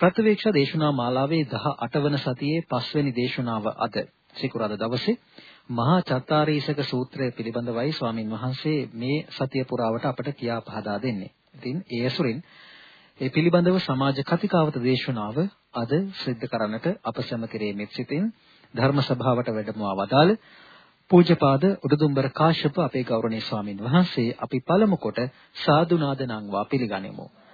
ප්‍රතිවේක්ෂා දේශනා මාලාවේ 18 වන සතියේ 5 වෙනි දේශනාව අද සිකුරාදා දවසේ මහා චත්තාරීසක සූත්‍රය පිළිබඳවයි ස්වාමින් වහන්සේ මේ සතිය පුරාවට අපට කියා පහදා දෙන්නේ. ඉතින් ඒ ඇසුරින් ඒ පිළිබඳව සමාජ කතිකාවත දේශනාව අද සිද්ධ කරන්නට අප සැම කෙරෙමිත් සිටින් ධර්ම සභාවට වැඩමවා වදාළ පූජ්‍යපාද උඩුදුම්බර කාශ්‍යප අපේ ගෞරවනීය ස්වාමින් වහන්සේ අපි පළමු කොට සාදු නාද නංවා පිළිගනිමු.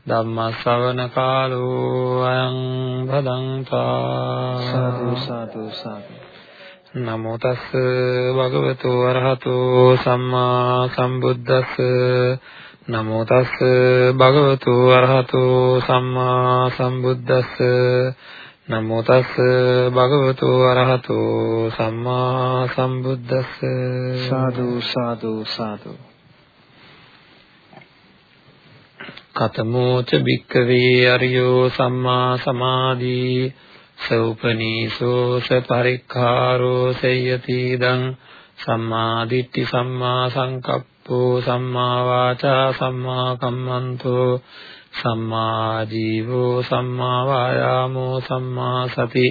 ධම්ම ශ්‍රවණ කාලෝ අයං භදංතා සාදු සාදු සාදු. නමෝ තස් භගවතු වරහතෝ සම්මා සම්බුද්දස්ස. නමෝ තස් භගවතු වරහතෝ සම්මා සම්බුද්දස්ස. නමෝ තස් භගවතු වරහතෝ සම්මා සම්බුද්දස්ස. සාදු සාදු සාදු කතමෝච භික්කවේ අරියෝ සම්මා සමාධි. සෝපනීසෝ සපරික්ඛාරෝ සයති දං සම්මා දිට්ඨි සම්මා සංකප්පෝ සම්මා වාචා සම්මා කම්මන්තෝ සම්මා ජීවෝ සම්මා වායාමෝ සම්මා සති.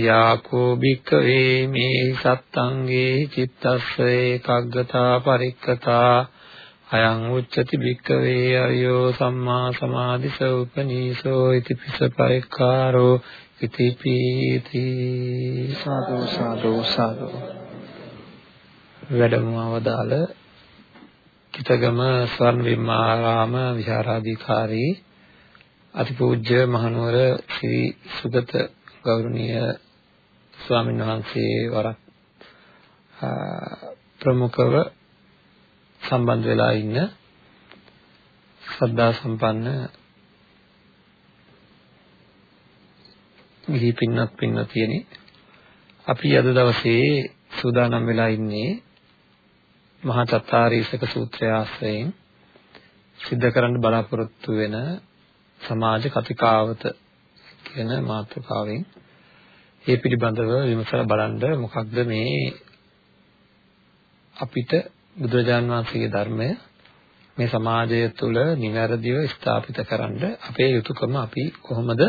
යාකෝ භික්ඛවේ මේ සත්තංගේ චිත්තස්ස ඒකග්ගතා පරික්කතා අයං උච්චති භික්කවේ අරියෝ සම්මා සමාධිස උපනීසෝ ඉති පිස පරික්කාරෝ ඉති පීති. සාදු සාදු සාදු. වැඩමවදාල කිතගම ස්වර්ණ විමාරාම විහාරාධිකාරී අතිපූජ්‍ය මහනුවර ශ්‍රී සුගත ගෞරවනීය ස්වාමීන් වහන්සේ වරක් ප්‍රමුඛව සම්බන්ධ වෙලා ඉන්න ශ්‍රද්ධා සම්පන්න ගිහි පින්නත් පින්නතියනි අපි අද දවසේ සූදානම් වෙලා ඉන්නේ මහා චත්තාරීසක සූත්‍රය ආශ්‍රයෙන් සිද්ධ කරන්න බලාපොරොත්තු වෙන සමාජ කතිකාවත කියන මාතෘකාවෙන් ඒ පිළිබඳව විමසලා බලන්න මොකක්ද මේ අපිට බුදුරජාන් වහන්සේගේ ධර්මය මේ සමාජය තුළ නිවැරදිව ස්ථාපිත කරන්න අපේ යුතුයකම අපි කොහොමද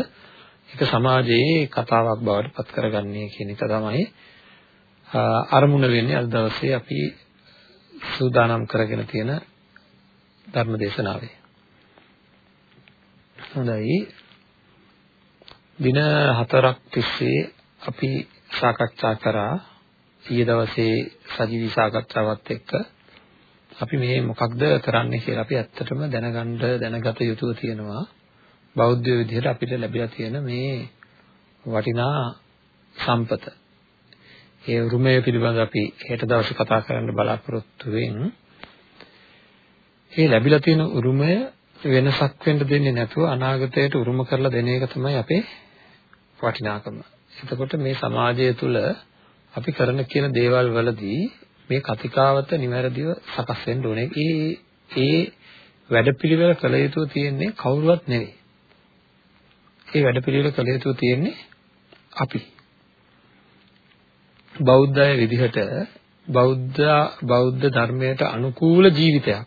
ඒක සමාජයේ කතාවක් බවට පත් කරගන්නේ කියන එක තමයි අරමුණ වෙන්නේ අද දවසේ අපි සූදානම් කරගෙන තියෙන ධර්ම දේශනාවේ. හොඳයි. දින හතරක් තිස්සේ අපි සාකච්ඡා කරා ඊයේ දවසේ සජීවී සාකච්ඡාවත් එක්ක අපි මේ මොකක්ද කරන්නේ කියලා අපි ඇත්තටම දැනගන්න දැනගත යුතුව තියෙනවා බෞද්ධ විදිහට අපිට ලැබිලා තියෙන මේ වටිනා සම්පත. ඒ උරුමය පිළිබඳව අපි හෙට දවසේ කතා කරන්න බලාපොරොත්තු වෙන. මේ ලැබිලා තියෙන උරුමය වෙනසක් වෙන්න දෙන්නේ නැතුව අනාගතයට උරුම කරලා දෙන එක තමයි අපේ වටිනාකම. එතකොට මේ සමාජය තුළ අපි කරන කියන දේවල් වලදී මේ කතිකාවත નિවැරදිව සකස් වෙන්න ඕනේ. ඒ ඒ වැඩපිළිවෙල කළ යුතු තියෙන්නේ කවුරුවත් නෙවෙයි. ඒ වැඩපිළිවෙල කළ යුතු තියෙන්නේ අපි. බෞද්ධය විදිහට බෞද්ධ බෞද්ධ ධර්මයට අනුකූල ජීවිතයක්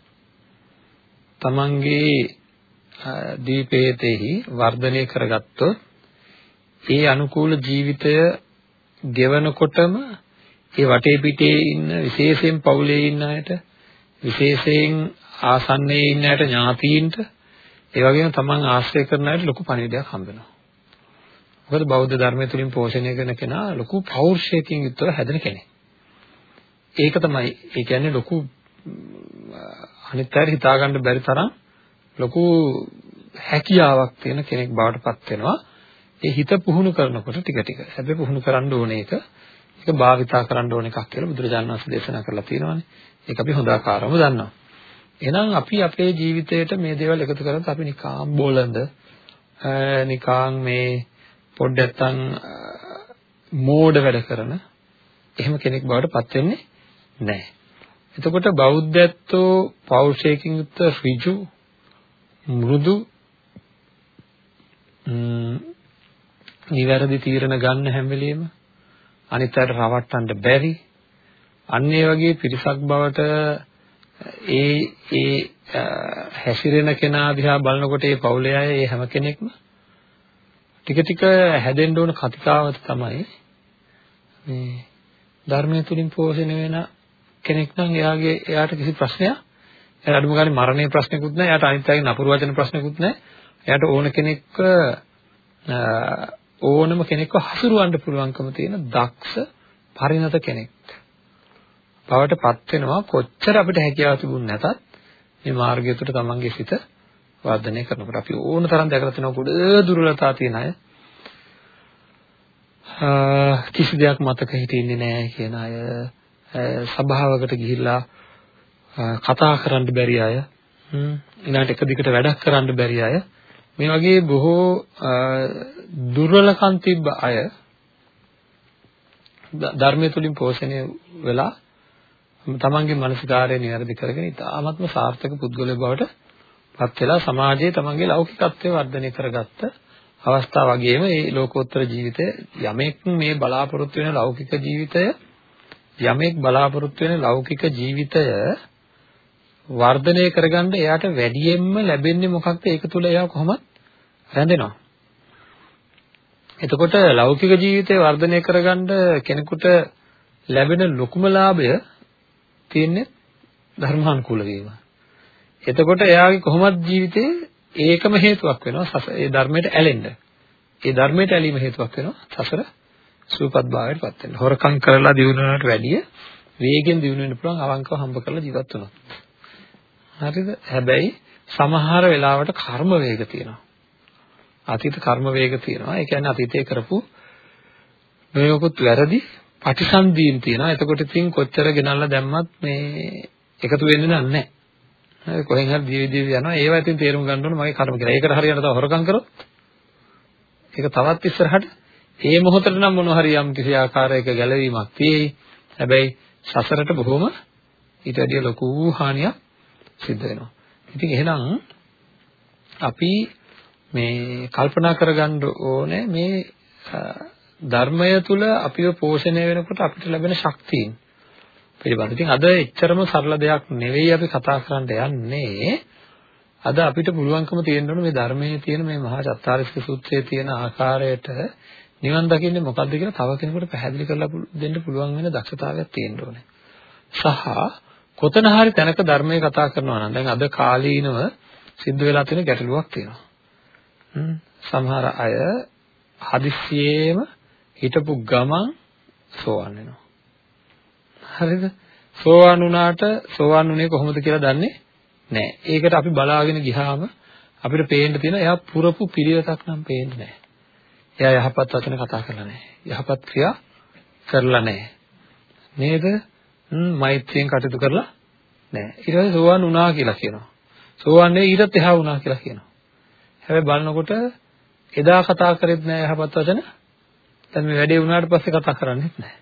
තමන්ගේ දීපේතෙහි වර්ධනය කරගත්තොත් ඒ අනුකූල ජීවිතය ගෙවනකොටම ඒ වටේ පිටේ ඉන්න විශේෂයෙන් පවුලේ ඉන්න අයට විශේෂයෙන් ආසන්නයේ ඉන්න අයට ඥාතීන්ට ඒ වගේම තමන් ආශ්‍රය කරන අයට ලොකු පණිවිඩයක් හම්බ වෙනවා. මොකද බෞද්ධ ධර්මය තුලින් පෝෂණය කරන කෙනා ලොකු පෞරුෂයකින් යුක්තව හැදෙන කෙනෙක්. ඒක තමයි ඒ කියන්නේ ලොකු අනිත් අයට හිතා ගන්න බැරි තරම් ලොකු හැකියාවක් තියෙන කෙනෙක් බවට පත් වෙනවා. ඒ හිත පුහුණු කරනකොට ටික ටික. හැබැයි පුහුණු කරන්න ඕනේ ඒක. ඒක භාවිතා කරන්න ඕන එකක් කියලා බුදුරජාණන් වහන්සේ දේශනා කරලා තියෙනවානේ. ඒක අපි හොඳාකාරව දන්නවා. එහෙනම් අපි අපේ ජීවිතයට මේ දේවල් එකතු කරත් අපි නිකාම් බෝලඳ නිකාම් මේ පොඩ්ඩක් නැත්තම් මෝඩ වැඩ කරන එහෙම කෙනෙක් බවට පත් වෙන්නේ නැහැ. එතකොට බෞද්ධත්වෝ පෞරුෂයකින් යුක්ත ඍජු මෘදු නිවැරදි තීරණ ගන්න හැම වෙලෙම අනිත් අයට රවට්ටන්න බැරි. අන්න ඒ වගේ පිරිසක් බවට ඒ ඒ හැසිරෙන කෙනා දිහා බලනකොට ඒ පවුලේ අය ඒ හැම කෙනෙක්ම ටික ටික හැදෙන්න ඕන කතිකාවත තමයි. මේ ධර්මය තුලින් පෝෂණය වෙන කෙනෙක් නම් එයාගේ එයාට කිසි ප්‍රශ්නයක් එයාට අඩුම ගානේ මරණයේ ප්‍රශ්නකුත් නැහැ එයාට අනිත් අයගේ නපුරු වචන ප්‍රශ්නකුත් නැහැ. එයාට ඕන කෙනෙක්ව ඕනම කෙනෙක්ව හසුරවන්න පුළුවන්කම තියෙන දක්ෂ පරිණත කෙනෙක්. බවට පත් වෙනවා කොච්චර අපිට හැකියාව තිබුණ නැතත් මේ මාර්ගය තුළ තමන්ගේ සිත වර්ධනය කරනකොට. අපි ඕන තරම් දැකලා තියෙනවා ගොඩ දුර්වලතා තියෙන අය. කිසි දෙයක් මතක හිටින්නේ නැහැ කියන අය. සභාවකට ගිහිල්ලා කතා කරන්න බැරි අය. ඊළඟට එක දිගට වැඩක් කරන්න බැරි අය. මේ වගේ බොහෝ දුර්වලකම් තිබ්බ අය ධර්මය තුලින් පෝෂණය වෙලා තමන්ගේ මානසිකාරය નિවැරදි කරගෙන ඉතාමත්ම සාර්ථක පුද්ගලයෙක් බවට පත් වෙලා සමාජයේ තමන්ගේ ලෞකිකත්වය වර්ධනය කරගත්ත අවස්ථාව වගේම මේ ලෝකෝත්තර ජීවිතය යමෙක් මේ බලාපොරොත්තු වෙන ලෞකික ජීවිතය යමෙක් බලාපොරොත්තු වෙන ලෞකික ජීවිතය වර්ධනය කරගන්න එයාට වැඩියෙන්ම ලැබෙන්නේ මොකක්ද? ඒක තුල එයා කොහොමද රැඳෙනවා එතකොට ලෞකික ජීවිතය වර්ධනය කරගන්න කෙනෙකුට ලැබෙන ලොකුම ලාභය තියෙන්නේ ධර්මානුකූල වීම. එතකොට එයාගේ කොහොමද ජීවිතේ ඒකම හේතුවක් වෙනවා ඒ ධර්මයට ඇලෙන්න. ඒ ධර්මයට ඇලීම හේතුවක් වෙනවා සසර සූපත් භාවයට පත් වෙන්න. හොරකම් කරලා දිනුනකට වැඩිය වේගෙන් දිනු වෙන්න පුළුවන් අවංකව හම්බ කරලා ජීවත් වුණොත්. හරිද? හැබැයි සමහර වෙලාවට කර්ම වේග තියෙනවා. අතීත කර්ම වේග තියෙනවා. ඒ කියන්නේ අතීතයේ කරපු මේකොත් වැරදි පටිසන්ධීන් තියෙනවා. එතකොට ඉතින් කොච්චර ගෙනල්ලා දැම්මත් මේ එකතු වෙන්නේ නැහැ. හරි කොහෙන් හරි දීවි දීවි යනවා. ඒවා ඉතින් තේරුම් ගන්න ඕනේ මගේ කර්ම කියලා. ඒකට හරියට තව හොරකම් කරොත් ඒක තවත් ඉස්සරහට ඒ මොහොතේ නම් මොන හරි යම් කිසි ආකාරයක ගැළවීමක් තියෙයි. හැබැයි සසරට බොහොම ඊට වැඩිය ලොකු හානියක් සිද්ධ වෙනවා. ඉතින් එහෙනම් අපි මේ කල්පනා කරගන්න ඕනේ මේ ධර්මය තුල අපිව පෝෂණය වෙනකොට අපිට ලැබෙන ශක්තියින් පිළිබඳ. ඉතින් අද එච්චරම සරල දෙයක් නෙවෙයි අපි කතා කරන්න යන්නේ. අද අපිට පුළුවන්කම තියෙන්න ඕනේ මේ ධර්මයේ තියෙන මේ මහා චත්තාරිස්ක සූත්‍රයේ තියෙන ආකාරයට නිවන් දකින්නේ මොකද්ද කියලා තව කෙනෙකුට පැහැදිලි කරලා දෙන්න පුළුවන් වෙන දක්ෂතාවයක් තියෙන්න ඕනේ. සහ කොතන හරි තැනක ධර්මයේ කතා කරනවා නම් දැන් අද කාලීනව සිද්ධ වෙලා තියෙන ගැටලුවක් තියෙනවා. සමහර අය හදිස්සියේම හිටපු ගමන් සෝවන් වෙනවා. හරිද? සෝවන් වුණාට සෝවන් වුණේ කොහොමද කියලා දන්නේ නැහැ. ඒකට අපි බලාගෙන ගියාම අපිට පේන්න තියෙන එයා පුරපු පිළිවෙතක් නම් පේන්නේ නැහැ. එයා යහපත් වචන කතා කරලා නැහැ. යහපත් ක්‍රියා කරලා නැහැ. නේද? හ්ම් මෛත්‍රියෙන් කටයුතු කරලා නැහැ. ඊට පස්සේ සෝවන් වුණා කියලා කියනවා. සෝවන් නේ ඊටත් එහා වුණා කියලා කියනවා. හැබැයි බලනකොට එදා කතා කරෙත් නැහැ යහපත් වචන දැන් මේ වැඩේ වුණාට පස්සේ කතා කරන්නේත් නැහැ.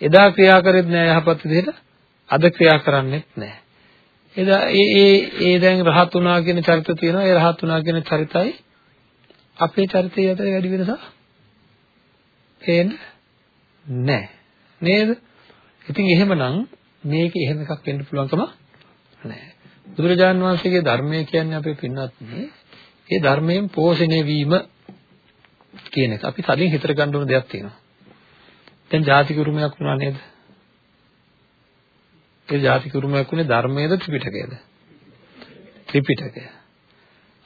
එදා ක්‍රියා කරෙත් නැහැ යහපත් විදිහට අද ක්‍රියා කරන්නේත් නැහැ. එදා ඒ ඒ ඒ දැන් රහත් වුණා කියන චරිත තියෙනවා. ඒ රහත් වුණා කියන චරිතයි අපේ චරිතය අතර වැඩි වෙනසක් පේන්නේ නැහැ. නේද? ඉතින් එහෙමනම් මේක එහෙම එකක් වෙන්න පුළුවන්කම නැහැ. බුදුරජාණන් වහන්සේගේ ධර්මය කියන්නේ අපේ පින්වත් මේ ධර්මයෙන් පෝෂණය වීම කියන එක. අපි තදින් හිතර ගන්න ඕන දෙයක් තියෙනවා. දැන් ජාතික උරුමයක් වුණා නේද? ඒ ජාතික උරුමයක් උනේ ධර්මයේද ත්‍රිපිටකයේද? ත්‍රිපිටකය.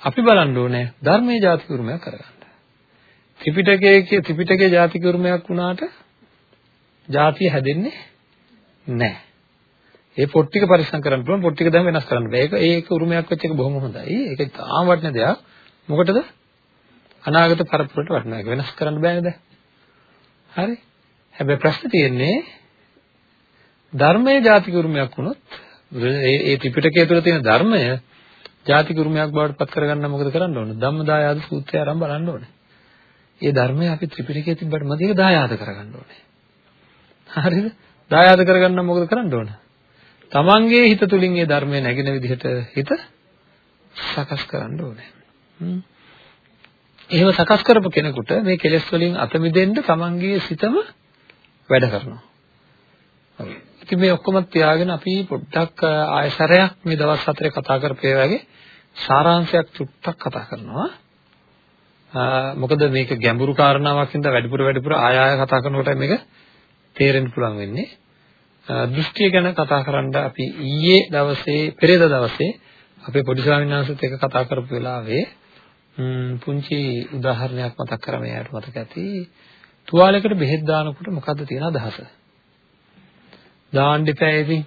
අපි බලන්න ඕනේ ධර්මයේ ජාතික උරුමයක් කරගන්න. ත්‍රිපිටකයේ ත්‍රිපිටකයේ ජාතික උරුමයක් වුණාට ජාතිය හැදෙන්නේ නැහැ. ඒ පොත් ටික පරිස්සම් කරන්න පුළුවන් පොත් ටික දැන් වෙනස් කරන්න බෑ. ඒක ඒක උරුමයක් වෙච්ච එක බොහොම හොඳයි. ඒක තාම වටින දෙයක්. මොකටද? අනාගත පරපුරට වටිනවා. ඒක වෙනස් කරන්න බෑනේ දැන්. හරි. හැබැයි ප්‍රශ්නේ තියෙන්නේ ධර්මයේ ජාතික උරුමයක් වුණොත් ඒ ඒ ත්‍රිපිටකය තුළ තියෙන ධර්මය ජාතික උරුමයක් බවට පත් කරගන්න මොකද කරන්න ඕන? ධම්මදායාද සූත්‍රය ආරම්භ බලන්න ඕනේ. ඒ ධර්මය අපි ත්‍රිපිටකයේ තිබ්බට මදි ඒක දායාද කරගන්න ඕනේ. හරිද? දායාද කරගන්න මොකද කරන්න ඕන? තමන්ගේ හිත තුලින් ඒ ධර්මය නැගෙන විදිහට හිත සකස් කරන්න ඕනේ. එහෙම සකස් කරපු කෙනෙකුට මේ කෙලෙස් වලින් අත මිදෙන්න තමන්ගේ සිතම වැඩ කරනවා. හරි. ඉතින් මේ ඔක්කොම තියාගෙන අපි පොඩ්ඩක් ආයසරයක් මේ දවස් හතරේ කතා කරපේ වගේ සාරාංශයක් චුට්ටක් කතා කරනවා. මොකද මේක ගැඹුරු කාරණාවක් හින්දා වැඩිපුර වැඩිපුර ආය ආය කතා කරනකොට මේක තේරෙන්න පුළුවන් වෙන්නේ. දෘෂ්ටිය ගැන කතා කරන්න අපි ඊයේ දවසේ පෙරේද දවසේ අපේ පොඩි ස්වාමීන් වහන්සේත් එක්ක කතා කරපු වෙලාවේ පුංචි උදාහරණයක් මතක් කරා මෙයාට මතක ඇති. තුවාලයකට බෙහෙත් දානකොට මොකද්ද තියෙන අදහස? දාන්න එපා ඉතින්.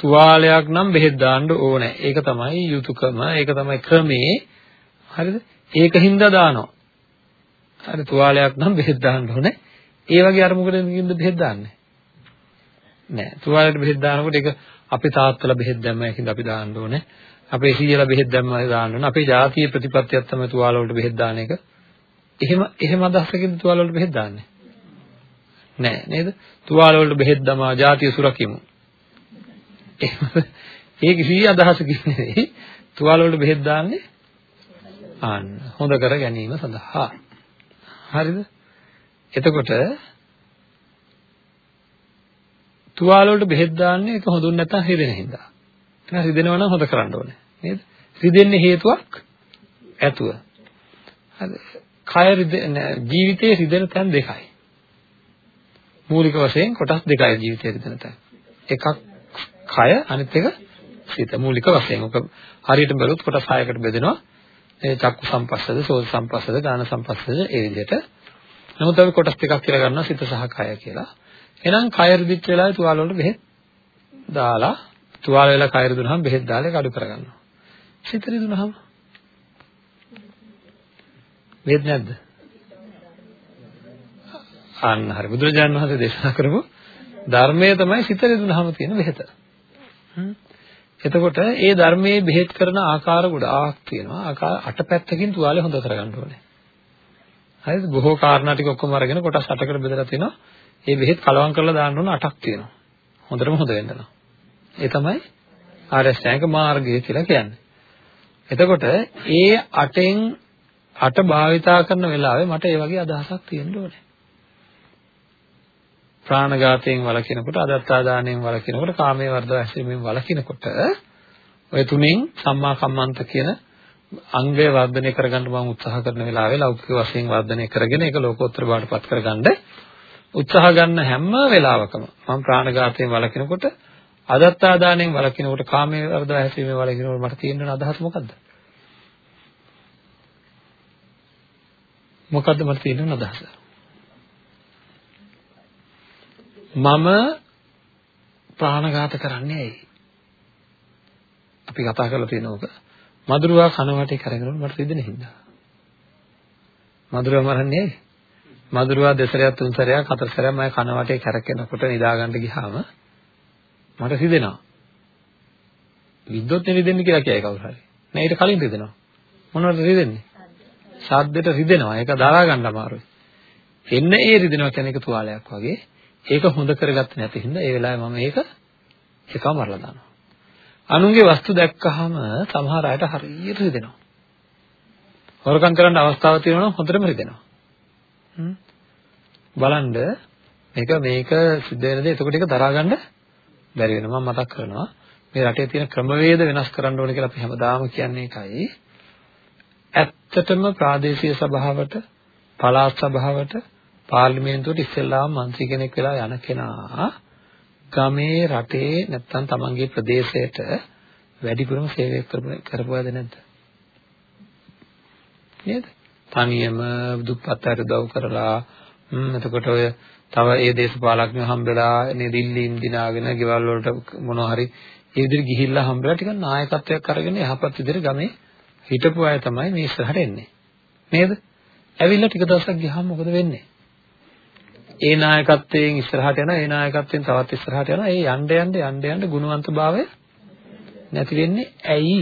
තුවාලයක් නම් බෙහෙත් දාන්න ඕනේ. ඒක තමයි යුතුයකම. ඒක තමයි ක්‍රමේ. හරිද? ඒකින්ද දානවා. හරි තුවාලයක් නම් බෙහෙත් දාන්න ඕනේ. ඒ වගේ අර මොකටද බෙහෙත් දාන්නේ? නෑ. තුවාලයට බෙහෙත් දානකොට ඒක අපේ තාත්තලා බෙහෙත් දැම්මා ඒකින්ද අපි දාන්න ඕනේ. අපේ සීයලා බෙහෙත් දැම්මා දාන්න ඕනේ. අපේ ජාතිය ප්‍රතිපත්තියක් තමයි තුවාල වලට බෙහෙත් දාන එක. එහෙම එහෙම අදහසකින් තුවාල වලට බෙහෙත් දාන්නේ. නෑ නේද? තුවාල වලට බෙහෙත් දමා ජාතිය සුරකිමු. ඒ කිසි අදහසකින් නෙවෙයි. තුවාල වලට බෙහෙත් දාන්නේ ආන්න හොඳ කර ගැනීම සඳහා. හරිද? එතකොට තුවාල වලට බෙහෙත් දාන්නේ ඒක හොඳුන් නැත්නම් රිදෙන හින්දා. එහෙනම් රිදෙනවා නම් හොඳ කරන්න ඕනේ. නේද? රිදෙන්නේ හේතුවක් ඇතුව. හරි. කය රිදෙන ජීවිතයේ රිදෙන තැන් දෙකයි. මූලික වශයෙන් කොටස් දෙකයි ජීවිතයේ රිදෙන තැන්. එකක් කය අනිත් එක සිත මූලික වශයෙන්. ඔක හරියට බැලුවොත් කොටස් 6කට බෙදෙනවා. ඒ චක්කු සම්පස්සද, සෝත සම්පස්සද, ගාන සම්පස්සද ඒ විදිහට. නමුත් අපි කොටස් දෙකක් කියලා ගන්නවා සිත සහ කය කියලා. එහෙනම් කය රිදිච්ච වෙලාවේ තුවාල වලට බෙහෙත් දාලා තුවාල වෙලා කය රිදුනහම බෙහෙත් දාලා ඒක අඩු කරගන්නවා. සිත රිදුනහම වේද නැද්ද? අන්න හරි. බුදුරජාණන් වහන්සේ දේශනා කරපු ධර්මයේ තමයි සිත රිදුනහම තියෙන බෙහෙත. එතකොට ඒ ධර්මයේ බෙහෙත් කරන ආකාර ගොඩාක් තියෙනවා. ආකාර අට පැත්තකින් තුවාලේ හොඳ කරගන්න ඕනේ. හරිද? බොහෝ කාරණා ටික ඔක්කොම අරගෙන කොටස් 8කට බෙදලා තිනවා. ඒ බෙහෙත් කලවම් කරලා දාන්න ඕන අටක් තියෙනවා. හොඳටම හොඳ වෙන්න නම්. ඒ තමයි ආරෂ්ඨාංග මාර්ගය කියලා කියන්නේ. එතකොට ඒ අටෙන් අට භාවිතා කරන වෙලාවේ මට ඒ වගේ අදහසක් තියෙන්න ඕනේ. ප්‍රාණඝාතයෙන් වළකිනකොට, අදත්තාදානයෙන් වළකිනකොට, කාමයේ වර්ධව ඇසීමෙන් වළකිනකොට ඔය තුනෙන් සම්මා කම්මන්ත කියන අංගය වර්ධනය කරගන්න මම උත්සාහ කරන වෙලාවේ ලෞකික වශයෙන් වර්ධනය කරගෙන ඒක ලෝකෝත්තර බවට පත් කරගන්න උත්සාහ ගන්න හැම වෙලාවකම මම ප්‍රාණඝාතයෙන් වළකිනකොට අදත්තාදානයෙන් වළකිනකොට කාමයේ වර්ධව හැසිරීමේ වළකිනකොට මට තියෙන අදහස මොකද්ද? මොකද්ද මට තියෙන අදහස? මම ප්‍රාණඝාත කරන්නේ ඇයි? අපි කතා කරලා තියෙනවක මధుරවා කන වටේ කරගෙන මට රිදෙන හින්දා. මధుරවා මරන්නේ ඇයි? මధుරවා දෙසරයක් තුන් සැරයක් හතර සැරයක් මම කන වටේ කරකිනකොට නිදා ගන්න ගියාම මට රිදෙනවා. විද්‍යුත් රිදෙන්නේ කියලා කියයි කවුරු හරි. නෑ ඊට කලින් රිදෙනවා. මොනවද රිදෙන්නේ? ශබ්දෙට රිදෙනවා. ඒක දරා ගන්න අමාරුයි. එන්න ඒ රිදෙනවා කියන්නේ ඒක තුවාලයක් වගේ. ඒක හොඳ කරගත්තේ නැති හින්දා ඒ වෙලාවේ මම ඒක එකම මරලා දානවා. අනුන්ගේ වස්තු දැක්කහම සමහර අයට හරියට රිදෙනවා. හොරකම් කරන්න අවස්ථාවක් තියෙනවා නම් හොඳටම රිදෙනවා. බලන්න මේක මේක සිද්ධ වෙන දේ එතකොට ඒක දරා ගන්න බැරි වෙනවා මම මතක් කරනවා මේ රටේ තියෙන ක්‍රමවේද වෙනස් කරන්න ඕනේ කියලා අපි හැමදාම කියන්නේ ඒකයි ඇත්තටම ප්‍රාදේශීය සභාවට පළාත් සභාවට පාර්ලිමේන්තුවට ඉස්සෙල්ලාම മന്ത്രി කෙනෙක් වෙලා යන කෙනා ගමේ රටේ නැත්තම් තමන්ගේ ප්‍රදේශයට වැඩිපුරම සේවය කරපුවාද නැද්ද නේද තනියම දුප්පත් අයට උදව් කරලා එතකොට ඔය තව ඒ දේශපාලඥයෝ හම්බෙලා නේ දිල්ලීන් දිනාගෙන ගෙවල් වලට මොනවා හරි ඒ විදිහට ගිහිල්ලා හම්බෙලා ටිකක් නායකත්වයක් අරගෙන යහපත් විදිහට ගමේ හිටපු අය තමයි මේ ඉස්සරහට එන්නේ නේද? ඇවිල්ලා ටික දවසක් ගියාම මොකද වෙන්නේ? ඒ නායකත්වයෙන් ඉස්සරහට යනවා ඒ නායකත්වයෙන් තවත් ඉස්සරහට යනවා ඒ යන්න යන්න යන්න යන්න ගුණවන්තභාවය නැති වෙන්නේ ඇයි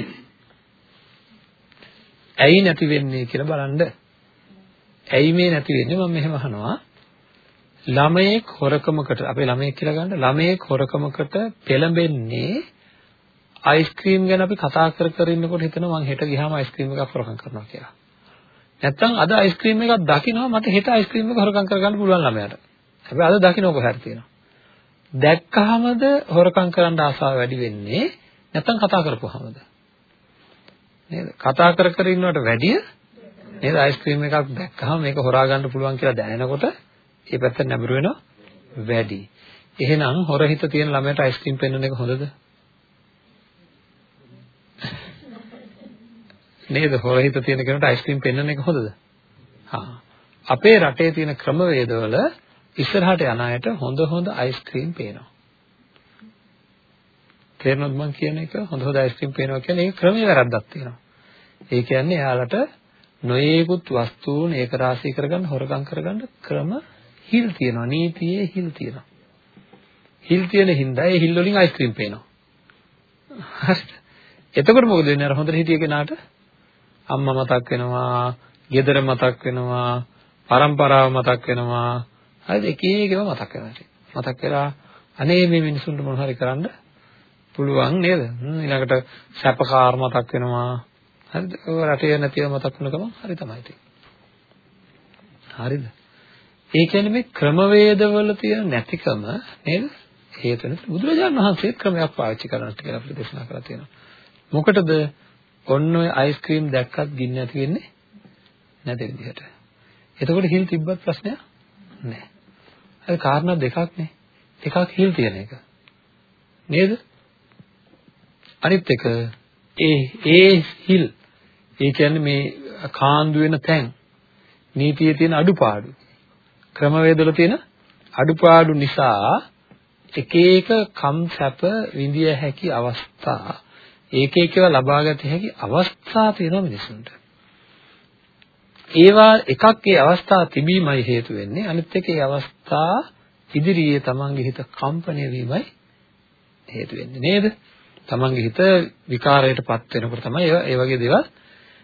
ඇයි නැති වෙන්නේ කියලා බලන්න ඇයි මේ නැති වෙන්නේ මම මෙහෙම අහනවා ළමයෙක් හොරකමකට අපේ ළමයෙක් කියලා ගන්න ළමයෙක් හොරකමකට පෙළඹෙන්නේ අයිස්ක්‍රීම් ගැන අපි කතා කර කර ඉන්නකොට හිතනවා මං හෙට ගියාම අයිස්ක්‍රීම් එකක් හොරකම් කරනවා කියලා. නැත්තම් අද අයිස්ක්‍රීම් එකක් දකිනවා මට හෙට අයිස්ක්‍රීම් එක හොරකම් කරගන්න පුළුවන් ළමයාට. හැබැයි අද දකින්න කොහේ හරි තියෙනවා. දැක්කහමද හොරකම් කරන්න ආසාව වැඩි වෙන්නේ නැත්තම් කතා කරපුවාමද? නේද? කතා කර කර ඉන්නවට වැඩිය නේද අයිස්ක්‍රීම් එකක් දැක්කහම මේක හොරා ගන්න පුළුවන් කියලා දැනෙනකොට ඒ පැත්තට නැඹුරු වෙනවා වැඩි. එහෙනම් හොර හිත තියෙන ළමයට අයිස්ක්‍රීම් පෙන්වන එක හොඳද? නේද? හොර හිත තියෙන කෙනාට අයිස්ක්‍රීම් පෙන්වන එක හොඳද? හා. අපේ රටේ තියෙන ක්‍රමවේදවල ඉස්සරහට යන අයට හොඳ හොඳ අයිස්ක්‍රීම් පේනවා. තේරෙනවද මම කියන එක? හොඳ හොඳ අයිස්ක්‍රීම් පේනවා කියන්නේ ඒක ක්‍රමයේ වැරද්දක් තියෙනවා. ඒ කියන්නේ එයාලට නොයේකුත් වස්තුන් ඒක රාශී කරගන්න හොරගම් කරගන්න ක්‍රම හිල් තියෙනවා. නීතියේ හිල් තියෙනවා. හිල් තියෙන හින්දා ඒ හිල් වලින් අයිස්ක්‍රීම් පේනවා. හරිද? එතකොට මොකද වෙන්නේ? අර හොඳට හිටිය කෙනාට අම්මා මතක් වෙනවා, ගෙදර මතක් වෙනවා, පරම්පරාව මතක් වෙනවා. හරිද? එක එකව මතක් වෙනවා. මතක් වෙලා අනේ මේ මිනිසුන්ට මොන හරි කරන්න පුළුවන් නේද? ඊළඟට සැපකාර මතක් වෙනවා. හරිද? ඔය රටේ නැතිව මතක් වෙන ගමන් හරි තමයි තියෙන්නේ. හරිද? ඒ කියන්නේ මේ ක්‍රමවේදවල තියෙන නැතිකම නේද? හේතුන බුදුරජාණන් වහන්සේ ක්‍රමයක් පාවිච්චි කරන්නට කියලා අපිට දේශනා කරලා තියෙනවා. මොකටද? ඔන්න ඔය අයිස්ක්‍රීම් දැක්කත් ගින්න ඇති වෙන්නේ නැති විදිහට. එතකොට හිල් තිබ්බත් ප්‍රශ්නයක් නැහැ. හරි කාරණා දෙකක් නේ. එකක් හිල් තියෙන එක. නේද? අනිත් එක ඒ ඒ හිල් ඒ කියන්නේ මේ කාන්දු වෙන තැන් නීතියේ තියෙන අඩුපාඩු ක්‍රමවේදවල තියෙන අඩුපාඩු නිසා එක එක කම් සැප විඳිය හැකි අවස්ථා ඒක එකව ලබාගත හැකි අවස්ථා තියෙනවා මිනිසුන්ට. ඒවා එකක් ඒ අවස්ථා තිබීමයි හේතු වෙන්නේ අනිත් එක ඒ අවස්ථා ඉදිරියේ තමන්ගේ හිත කම්පණය වීමයි හේතු වෙන්නේ නේද? තමන්ගේ හිත විකාරයටපත් වෙනකොට තමයි ඒ වගේ දේවල්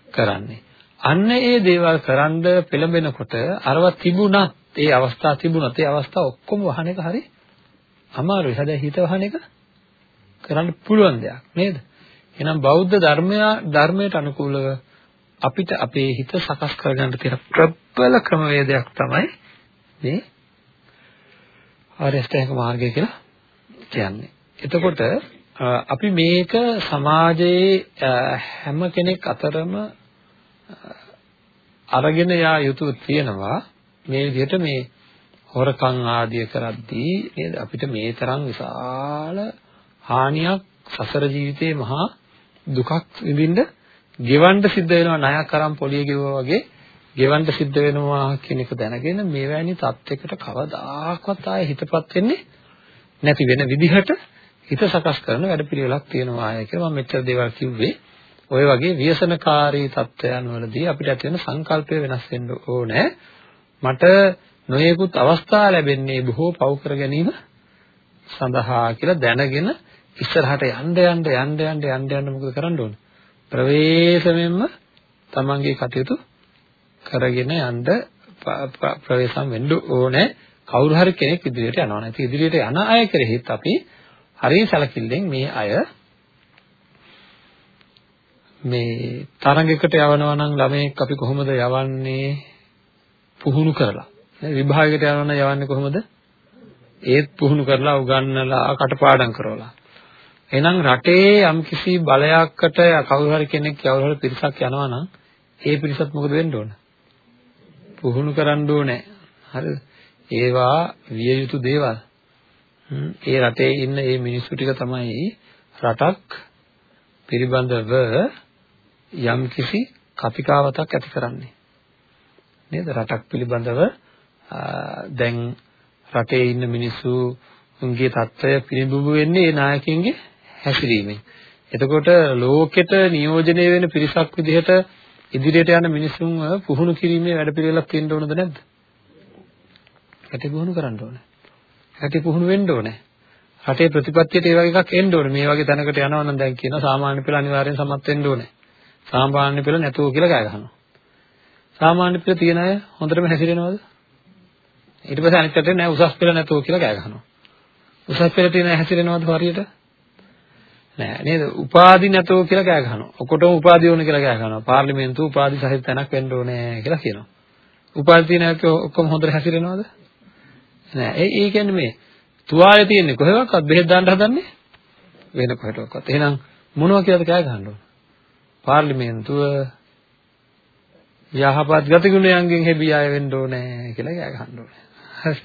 කරන්නේ. අන්න ඒ දේවල් කරන්න පෙළඹෙනකොට අරව තිබුණත් ඒ අවස්ථා තිබුණත් ඒ අවස්ථා ඔක්කොම වහන එක හරි අමාරුයි. හැබැයි හිත වහන එක කරන්න පුළුවන් දෙයක් නේද? එහෙනම් බෞද්ධ ධර්මය ධර්මයට අනුකූලව අපිට අපේ හිත සකස් කරගන්න තියෙන ප්‍රබල ක්‍රමවේදයක් තමයි මේ ආර්ය අෂ්ටාංග මාර්ගය කියලා කියන්නේ. එතකොට අපි මේක සමාජයේ හැම කෙනෙක් අතරම අරගෙන යා යුතු තියෙනවා. මේ විදිහට මේ හොරකම් ආදිය කරද්දී නේද? අපිට මේ තරම් විශාල හානියක් සසර ජීවිතේ මහා දුකක් විඳින්න ගෙවන්න සිද්ධ වෙනවා. ණයක් අරන් පොලිය ගෙවුවා වගේ ගෙවන්න සිද්ධ වෙනවා කියන එක දැනගෙන මේවැනි තත්යකට කවදාකවත් ආයේ හිතපත් වෙන්නේ නැති වෙන විදිහට හිත සකස් කරන වැඩපිළිවෙලක් තියෙනවා අය කියලා මම මෙච්චර දේවල් කිව්වේ. ඔය වගේ ව්‍යසනකාරී තත්ත්වයන් වලදී අපිට ඇති වෙන සංකල්පය වෙනස් වෙන්න ඕනේ. මට නොයෙකුත් අවස්ථා ලැබෙන්නේ බොහෝ පව් කර ගැනීම සඳහා කියලා දැනගෙන ඉස්සරහට යන්න යන්න යන්න යන්න යන්න යන්න මොකද කරන්න ඕන? ප්‍රවේශමෙන්ම තමන්ගේ කටයුතු කරගෙන යන්න ප්‍රවේශම් වෙන්න ඕනේ. කවුරු හරි කෙනෙක් ඉදිරියට යනවා. නැත්නම් ඉදිරියට යන අය කෙරෙහිත් අපි හරිය සැලකිල්ලෙන් මේ අය මේ තරඟයකට යවනවා නම් ළමයෙක් අපි කොහොමද යවන්නේ? පුහුණු කරලා. විභාගයකට යනවා නම් යවන්නේ කොහොමද? ඒත් පුහුණු කරලා උගන්වලා කටපාඩම් කරවලා. එහෙනම් රටේ යම්කිසි බලයකට කවුරු හරි කෙනෙක් කවුරු හරි පිරිසක් යනවා නම් ඒ පිරිසත් මොකද වෙන්න ඕන? පුහුණු කරන්න ඕනේ. හරිද? ඒවා විය යුතු දේවල්. ඒ රටේ ඉන්න මේ මිනිස්සු ටික තමයි රටක් පිළිබඳව යම්කිසි කපිකාවතක් ඇති කරන්නේ. නේද? රටක් පිළිබඳව දැන් රටේ ඉන්න මිනිස්සුන්ගේ తত্ত্বය පිළිඹු වෙන්නේ ඒ නායකයන්ගේ හැසිරීමෙන්. එතකොට ලෝකෙට නියෝජනය වෙන පිරිසක් විදිහට ඉදිරියට යන මිනිසුන්ව පුහුණු කිරීමේ වැඩපිළිවෙලක් තියෙන්න ඕනද නැද්ද? ඒක පුහුණු කරන්න ඕනේ. රටේ පුහුණු වෙන්න ඕනේ. රටේ ප්‍රතිපත්තියට ඒ වගේ එකක් එන්න ඕනේ. මේ වගේ තැනකට යනවා නම් දැන් කියනවා සාමාන්‍ය පෙළ අනිවාර්යෙන් සමත් වෙන්න ඕනේ. සාමාන්‍ය පෙළ නැතුව කියලා කෑ ගහනවා. සාමාන්‍ය පෙළ තියන අය හොඳටම හැසිරෙනවද? ඊට පස්සේ අනිත් පැත්තේ නෑ උසස් පෙළ නැතුව කියලා කෑ ගහනවා. උසස් පෙළ තියෙන අය හැසිරෙනවද හරියට? නෑ නේද? උපාධි නැතුව කියලා කෑ ගහනවා. ඔකොටම උපාධි ඕන කියලා කෑ ගහනවා. පාර්ලිමේන්තුව උපාධි සහිත තැනක් වෙන්න ඕනේ කියලා කියනවා. උපාධි තියෙන අය ඔක්කොම හොඳට හැසිරෙනවද? නෑ. ඒ ඒ කියන්නේ මේ තුවාලේ තියෙන්නේ කොහෙවත් බෙහෙත් දාන්න හදන්නේ වෙන කොහෙටවත්. එහෙනම් මොනවා කියලාද කෑ ගහන්න ඕන? පාර්ලිමේන්තුව යහපත් ගතිගුණයන්ගෙන් හෙබී අය වෙන්න ඕනේ කියලා කෑ ගහන්න ඕනේ. හරි.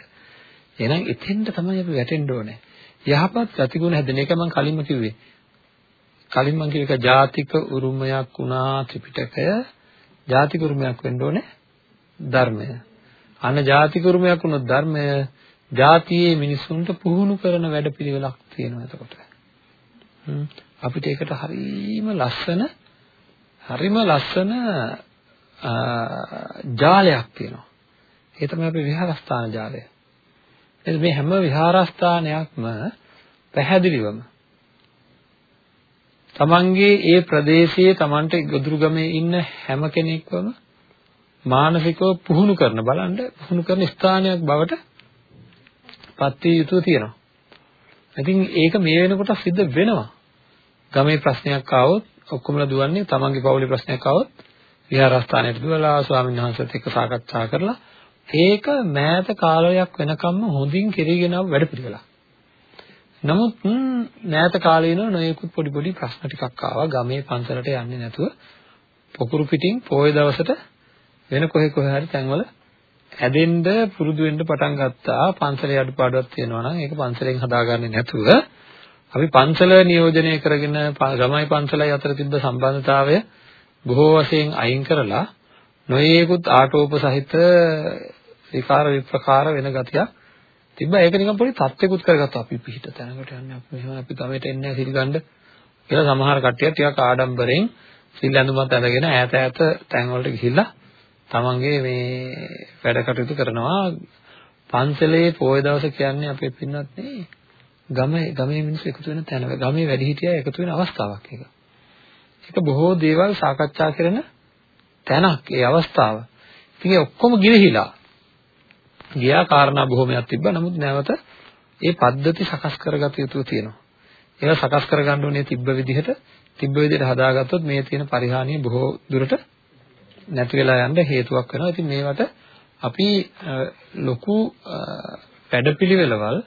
එහෙනම් එතෙන්ට තමයි අපි වැටෙන්න ඕනේ. යහපත් ගතිගුණ හැදෙන එක මම කලින්ම කිව්වේ. කලින් මම කිව්ව එක ජාතික උරුමයක් වුණා ත්‍රිපිටකය ජාතික උරුමයක් වෙන්න ඕනේ ධර්මය. අන්න ජාතික උරුමයක් වුණොත් ධර්මය ජාතියේ මිනිසුන්ට පුහුණු කරන වැඩපිළිවෙලක් තියෙනවා එතකොට. අපිට ඒකට හරීම ලස්සන හරිම ලස්සන ජාලයක් තියෙනවා. ඒ තමයි අපේ විහාරස්ථාන ජාලය. මේ හැම විහාරස්ථානයක්ම පැහැදිලිවම තමන්ගේ ඒ ප්‍රදේශයේ තමන්ට ගොදුරු ගමේ ඉන්න හැම කෙනෙක්වම මානසිකව පුහුණු කරන බලන්න පුහුණු කරන ස්ථානයක් බවට පත් වී යුතුව තියෙනවා. ඉතින් ඒක මේ වෙනකොට සිද්ධ වෙනවා. ගමේ ප්‍රශ්නයක් ආවොත් ඔක්කොමලා දුවන්නේ තමන්ගේ පවුලේ ප්‍රශ්නයක් ආවොත් විහාරස්ථානයට දුවලා ස්වාමීන් වහන්සේත් එක්ක සාකච්ඡා කරලා ඒක මෑත කාලයක් වෙනකම්ම හොඳින් කෙරීගෙන ආව වැඩපිළිවෙලක්. නමුත් මෑත කාලේ ඉන නොයෙකුත් පොඩි පොඩි ප්‍රශ්න ටිකක් ආවා ගමේ පන්සලට යන්නේ නැතුව පොකුරු පිටින් පොයේ දවසට වෙන කොහේ කොහේ හරි තැන්වල ඇදෙන්න පුරුදු වෙන්න පටන් ගත්තා. පන්සලේ අඩුපාඩුවක් තියෙනවා නම් ඒක පන්සලෙන් හදාගන්නේ නැතුව අපි පන්සල නියෝජනය කරගෙන ගමයි පන්සලයි අතර තිබ්බ සම්බන්ධතාවය බොහෝ වශයෙන් අයින් කරලා නොයේකුත් ආටෝප සහිත විකාර විප්‍රකාර වෙන ගතියක් තිබ්බා. ඒක නිකන් පොඩි තත්ත්වයකුත් කරගත්තා. අපි පිහිට තැනකට යන්නේ. අපි මෙහෙම අපි ගමයට එන්නේ නැහැ සිල් ගන්න කියලා සමහර කට්ටිය ටිකක් ආඩම්බරෙන් සිල් ඇඳුමත් ඇඳගෙන ඈත ඈත තැන් වලට ගිහිල්ලා තමන්ගේ මේ වැඩ කටයුතු කරනවා පන්සලේ පොය දවස කියන්නේ අපේ පින්නත් නේ ගමේ ගමේ මිනිස්සු එකතු වෙන තැන ගමේ වැඩිහිටියෝ එකතු වෙන අවස්ථාවක් ඒක. ඒක බොහෝ දේවල් සාකච්ඡා කරන තැනක් ඒ අවස්ථාව. ඉතින් ඒ ඔක්කොම ගිලිහිලා ගියා කාරණා බොහොමයක් තිබ්බා. නමුත් නැවත ඒ පද්ධති සකස් කරගත යුතු තියෙනවා. ඒවා සකස් කරගන්න ඕනේ තිබ්බ විදිහට තිබ්බ විදිහට හදාගත්තොත් මේ තියෙන පරිහානිය බොහෝ දුරට නැති වෙලා යන්න හේතුවක් වෙනවා. ඉතින් මේවට අපි ලොකු වැඩපිළිවෙළවල්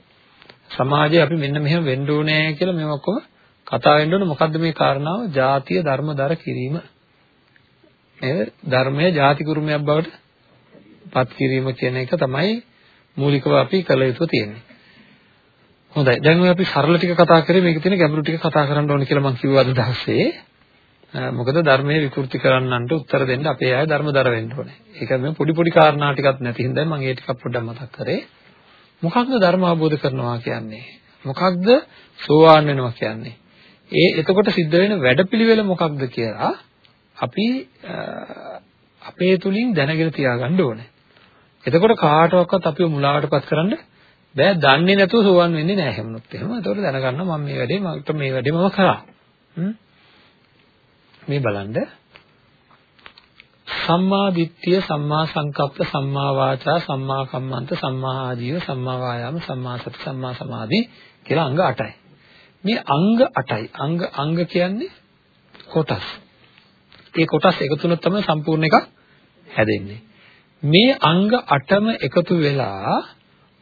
සමාජයේ අපි මෙන්න මෙහෙම වෙන්න ඕනේ කියලා මේව ඔක්කොම කතා වෙන්න ඕනේ. මොකද්ද මේ කාරණාව? ජාතිය ධර්මදර කිරීම. නේද? ධර්මය ಜಾති කුරුමයක් බවට පත් කිරීම කියන එක තමයි මූලිකව අපි කළ යුතු තියෙන්නේ. හොඳයි. දැන් ඔය අපි සරල ටික කතා කරේ මේකේ තියෙන ගැඹුරු ටික කතා කරන්න ඕනේ කියලා මම කිව්වා අද දවසේ. මොකද ධර්මයේ විකෘති කරන්නන්ට උත්තර දෙන්න අපේ අය ධර්මදර වෙන්න ඕනේ. ඒක මේ පොඩි පොඩි කාරණා ටිකක් නැති හින්දා මම ඒ ටිකක් පොඩ්ඩක් මතක් කරේ. මොකක්ද ධර්ම අවබෝධ කරනවා කියන්නේ? මොකක්ද සෝවාන් වෙනවා කියන්නේ? ඒ එතකොට සිද්ධ වෙන වැඩපිළිවෙල මොකක්ද කියලා අපි අපේ තුලින් දැනගෙන තියාගන්න ඕනේ. එතකොට කාටවත් අපිව මුලාවටපත් කරන්න බෑ. දන්නේ නැතුව සෝවන් වෙන්නේ නැහැ හැමනොත් එහෙම. එතකොට දැනගන්න මම මේ වැඩේ මට මේ වැඩේ මම කරා. මේ බලන්න සම්මා දිට්ඨිය සම්මා සංකප්ප සම්මා වාචා සම්මා කම්මන්ත සම්මා ආජීව සම්මා වායාම සම්මා සති සම්මා සමාධි කියලා අංග 8යි. මේ අංග 8යි. අංග අංග කියන්නේ කොටස්. ඒ කොටස් එකතු වුණොත් තමයි සම්පූර්ණ එකක් හැදෙන්නේ. මේ අංග 8ම එකතු වෙලා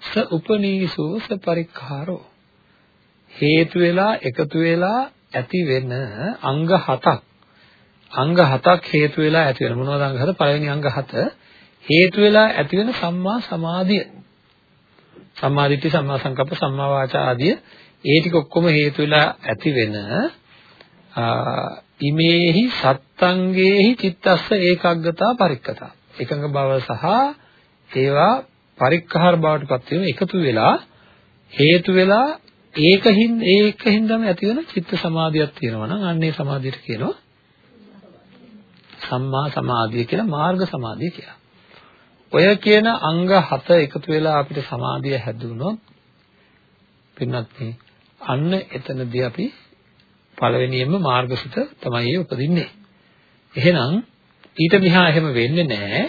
ස උපනීසෝ ස පරික්ඛාරෝ හේතු වෙලා එකතු වෙලා ඇති වෙන අංග 7ක් අංග 7ක් හේතු වෙලා ඇති වෙන. මොනවද අංග 7 පළවෙනි අංග 7 හේතු වෙලා ඇති වෙන සම්මා සමාධිය. සම්මා දිට්ඨි සම්මා සංකප්ප සම්මා වාචා ආදිය. ඒ ටික ඔක්කොම හේතු වෙලා ඇති වෙන ඉමේහි සත්තංගේහි චිත්තස්ස ඒකග්ගතා පරික්කතා. එකඟ බව සහ ඒවා පරික්ඛාර බවට පත් වීම එකතු වෙලා හේතු වෙලා ඒකින් ඒකින්දම ඇති වෙන චිත්ත සමාධියක් තියෙනවා නම් අන්නේ සමාධියට කියනවා සම්මා සමාධිය කියලා මාර්ග සමාධිය කියලා. ඔය කියන අංග 7 එකතු වෙලා අපිට සමාධිය හැදුනොත් පින්නත් අන්න එතනදී අපි පළවෙනියෙන්ම මාර්ගසිත තමයි උපදින්නේ. එහෙනම් ඊට මෙහා එහෙම වෙන්නේ නැහැ.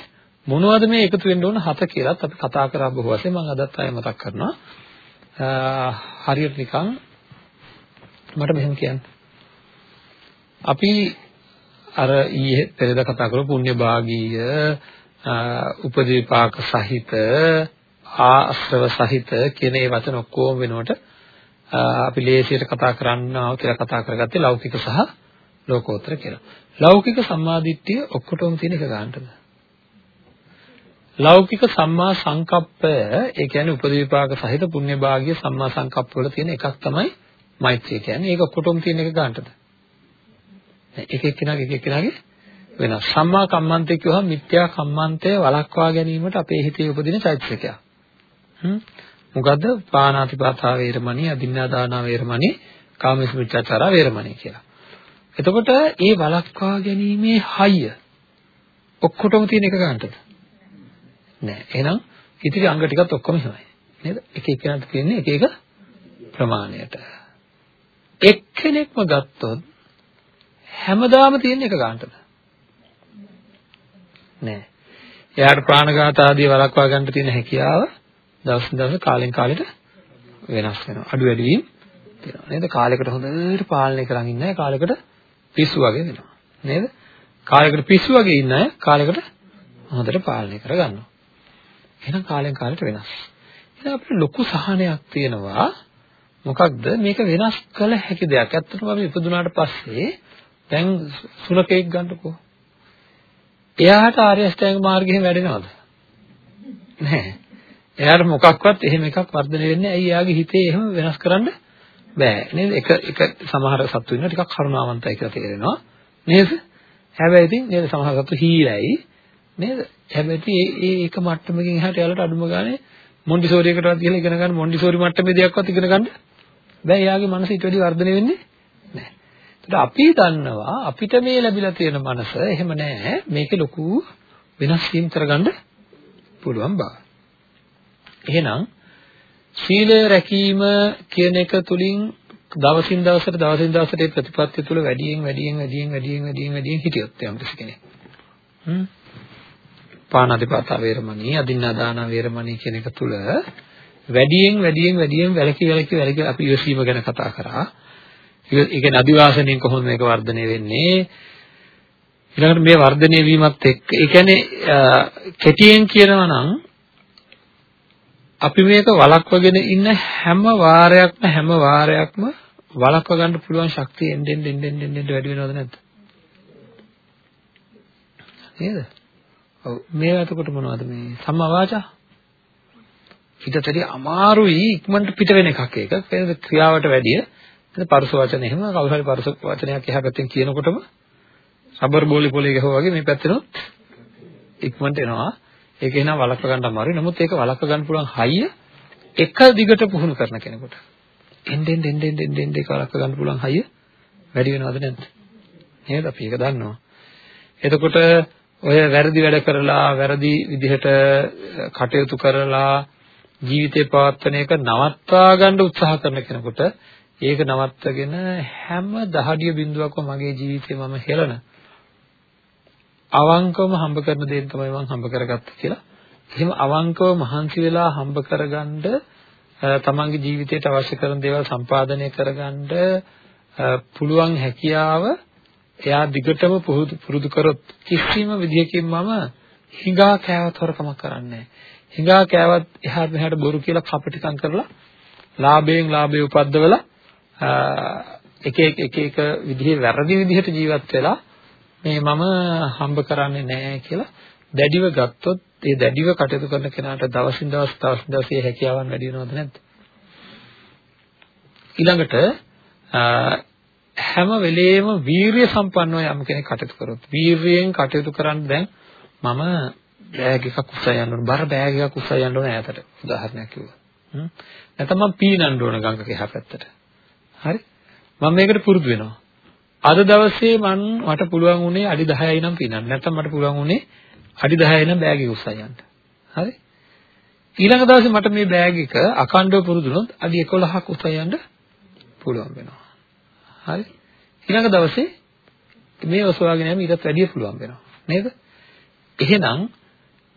මොනවද මේ එකතු වෙන්න ඕන හත කියලාත් අපි කතා කරා බොහෝ වශයෙන් මම අදත් ආයෙ මතක් කරනවා. හරියට නිකන් මට මෙහෙම කියන්න. අපි අර ඊයේ පෙරේද කතා කරපු පුණ්‍ය භාගීය උපදීපාක සහිත ආශ්‍රව සහිත කියන මේ වචන ඔක්කොම වෙනකොට අපි ලේසියට කතා කරන්නවා කියලා කතා කරගත්තේ ලෞකික සහ ලෝකෝත්තර කියලා. ලෞකික සම්මාදිට්ඨිය ඔක්කොටම තියෙන එක ගන්නටද? ලෞකික සම්මා සංකප්පය ඒ කියන්නේ උපදීපාක සහිත පුණ්‍ය භාගිය සම්මා සංකප්ප වල තියෙන එකක් තමයි මෛත්‍රිය කියන්නේ. ඒක ඔක්කොටම තියෙන එක ගන්නටද? එක එක්කෙනාගේ එක එක්කෙනාගේ වෙනස්. සම්මා කම්මන්තේ කියවහම මිත්‍යා කම්මන්තය වළක්වා ගැනීමට අපේ හිතේ උපදින චෛතසිකයක්. හ්ම්. මොකද්ද? පාණාතිපාතා වේරමණී, අදින්නා දානා වේරමණී, කාමේසු මිච්ඡාචාරා වේරමණී කියලා. එතකොට ඒ වළක්වා ගැනීමේ හයිය ඔක්කොටම තියෙන එක ගන්නටද? නෑ. එහෙනම් ඉතිරි අංග ටිකත් ඔක්කොම එහෙමයි. නේද? එක එක්කෙනාට කියන්නේ එක එක ප්‍රමාණයට. එක්කෙනෙක්ම ගත්තොත් හැමදාම තියෙන එක ගන්නටද? නෑ. එයාට ප්‍රාණඝාත ආදී වළක්වා ගන්න තියෙන හැකියාව දවස් දවස කාලෙන් කාලෙට වෙනස් වෙනවා. අඩු වැඩි වීම තියෙනවා. නේද? කාලයකට හොඳට පාලනය කරන් ඉන්න අය කාලයකට පිස්සු වගේ වෙනවා. නේද? කාලයකට පිස්සු වගේ ඉන්න අය කාලයකට හොඳට පාලනය කරගන්නවා. එහෙනම් කාලෙන් කාලෙට වෙනස්. එහෙනම් අපිට ලොකු සහනයක් තියෙනවා. මොකක්ද මේක වෙනස් කළ හැකි දෙයක්. ඇත්තටම අපි ඉපදුනාට පස්සේ දැන් සුනකෙක් ගන්නකෝ. එයාට ආර්ය අෂ්ටාංග මාර්ගයෙන් වැඩෙනවද? නැහැ. එයාට මොකක්වත් එහෙම එකක් වර්ධනය වෙන්නේ ඇයි එයාගේ හිතේ එහෙම වෙනස් කරන්න බෑ නේද? එක එක සමහර සත්තු ඉන්නවා ටිකක් කරුණාවන්තයි කියලා තේරෙනවා. නේද? හැබැයි ඉතින් නේද සමහර සත්තු හීලයි නේද? හැබැයි ඒ ඒක මට්ටමකින් එහාට යාලට අඩුම ගානේ මොන්ඩිසෝරි එකටවත් ගිහලා ඉගෙන ගන්න මොන්ඩිසෝරි මට්ටමේ දෙයක්වත් ඉගෙන ගන්න බෑ. එයාගේ මනස ඊට වැඩි වර්ධනය වෙන්නේ නැහැ. ඒත් අපි දන්නවා අපිට මේ ලැබිලා තියෙන මනස එහෙම නැහැ. මේකේ ලොකු වෙනස් වීම් කරගන්න පුළුවන් බව. එහෙනම් සීලය රැකීම කියන එක තුලින් දවසින් දවසට දවසින් දවසට ඒ ප්‍රතිපත්තිය තුළ වැඩියෙන් වැඩියෙන් වැඩියෙන් වැඩියෙන් වැඩියෙන් වැඩියෙන් හිටියොත් යම් කෙනෙක්. හ්ම්. පාණාතිපාතා වේරමණී, අදින්නා දාන වේරමණී කියන එක තුළ වැඩියෙන් වැඩියෙන් වැඩියෙන් වැලකි වැලකි වැලකි අපි ඉවසීම ගැන කතා කරා. ඒ කියන්නේ අදිවාසණයෙන් කොහොමද මේක වර්ධනය වෙන්නේ? ඊළඟට මේ වර්ධනය වීමත් එක්ක ඒ කියන්නේ කෙටියෙන් කියනවා නම් අපි මේක වළක්වගෙන ඉන්න හැම වාරයක්ම හැම වාරයක්ම වළක්ව ගන්න පුළුවන් ශක්තිය එන්න එන්න එන්න එන්න එන්න වැඩි වෙනවද නැද්ද? නේද? ඔව් මේවා එතකොට මොනවද මේ සම්මා වාචා? පිටතරි අමාරුයි ඉක්මනට පිට වෙන එකක් ඒක. ඒක ක්‍රියාවට වැඩිය. එතන පරස වචන එහෙම කවුරු හරි පරස වචනයක් එහා පැත්තෙන් කියනකොටම රබර් බෝලේ පොලේ ගහුවා වගේ මේ පැත්තෙනොත් ඉක්මනට එනවා. ඒක එනවා වළක්ව ගන්න අමාරුයි. නමුත් ඒක වළක්ව ගන්න පුළුවන් හයිය එක දිගට පුහුණු කරන කෙනෙකුට. එන්නෙන් එන්නෙන් එන්නෙන් ඒක වළක්ව ගන්න පුළුවන් හයිය වැඩි වෙනවද නැද්ද? නේද? අපි ඒක දන්නවා. එතකොට ඔය වැරදි වැඩ කරලා වැරදි විදිහට කටයුතු කරලා ජීවිතේ පවත්වන එක නවත්වා ගන්න උත්සාහ කරන කෙනෙකුට ඒක නවත්තගෙන හැම දහඩිය බිඳුවක්ම මගේ ජීවිතේ මම හෙලන අවංකවම හම්බ කරන දේ තමයි මම හම්බ කරගත්තේ කියලා. එහෙම අවංකව මහන්සි වෙලා හම්බ කරගන්න තමන්ගේ ජීවිතයට අවශ්‍ය කරන දේවල් සම්පාදනය කරගන්න පුළුවන් හැකියාව එයා දිගටම පුරුදු කරොත් කිසිම විදියකින් මම හිඟා කෑවත් හොරකමක් කරන්නේ හිඟා කෑවත් එහාට මෙහාට බොරු කියලා කපටිකම් කරලා ලාභයෙන් ලාභය උපද්දවලා එක එක එක එක විදිහේ වැරදි විදිහට ජීවත් වෙලා මේ මම හම්බ කරන්නේ නැහැ කියලා දැඩිව ගත්තොත් ඒ දැඩිව කටයුතු කරන කෙනාට දවසින් දවස් දවස් දවසේ හැකියාවන් වැඩි වෙනවද නැද්ද? ඊළඟට හැම වෙලේම වීරිය සම්පන්නව යම් කෙනෙක් කටයුතු කරොත් වීරියෙන් කටයුතු කරන් දැන් මම බෑග් එකක් උස්සා යන්න ඕන බර බෑග් එකක් උස්සා යන්න ඕන ඈතට. උදාහරණයක් කිව්වා. නැත්නම් මම පීනන්න ඕන ගඟක එහා පැත්තට. හරි මම මේකට පුරුදු වෙනවා අද දවසේ මන් මට පුළුවන් වුණේ අඩි 10යි නම් පිනන්න. නැත්නම් මට පුළුවන් වුණේ අඩි 10යි නම් බෑග් එක උස්සන් යන්න. හරි? ඊළඟ දවසේ මට මේ බෑග් එක අකණ්ඩව පුරුදුනොත් අඩි 11ක් උස්සන් යන්න පුළුවන් වෙනවා. හරි? ඊළඟ දවසේ මේ ඔසවාගෙන යන්න ඊටත් වැඩිය පුළුවන් වෙනවා. නේද? එහෙනම්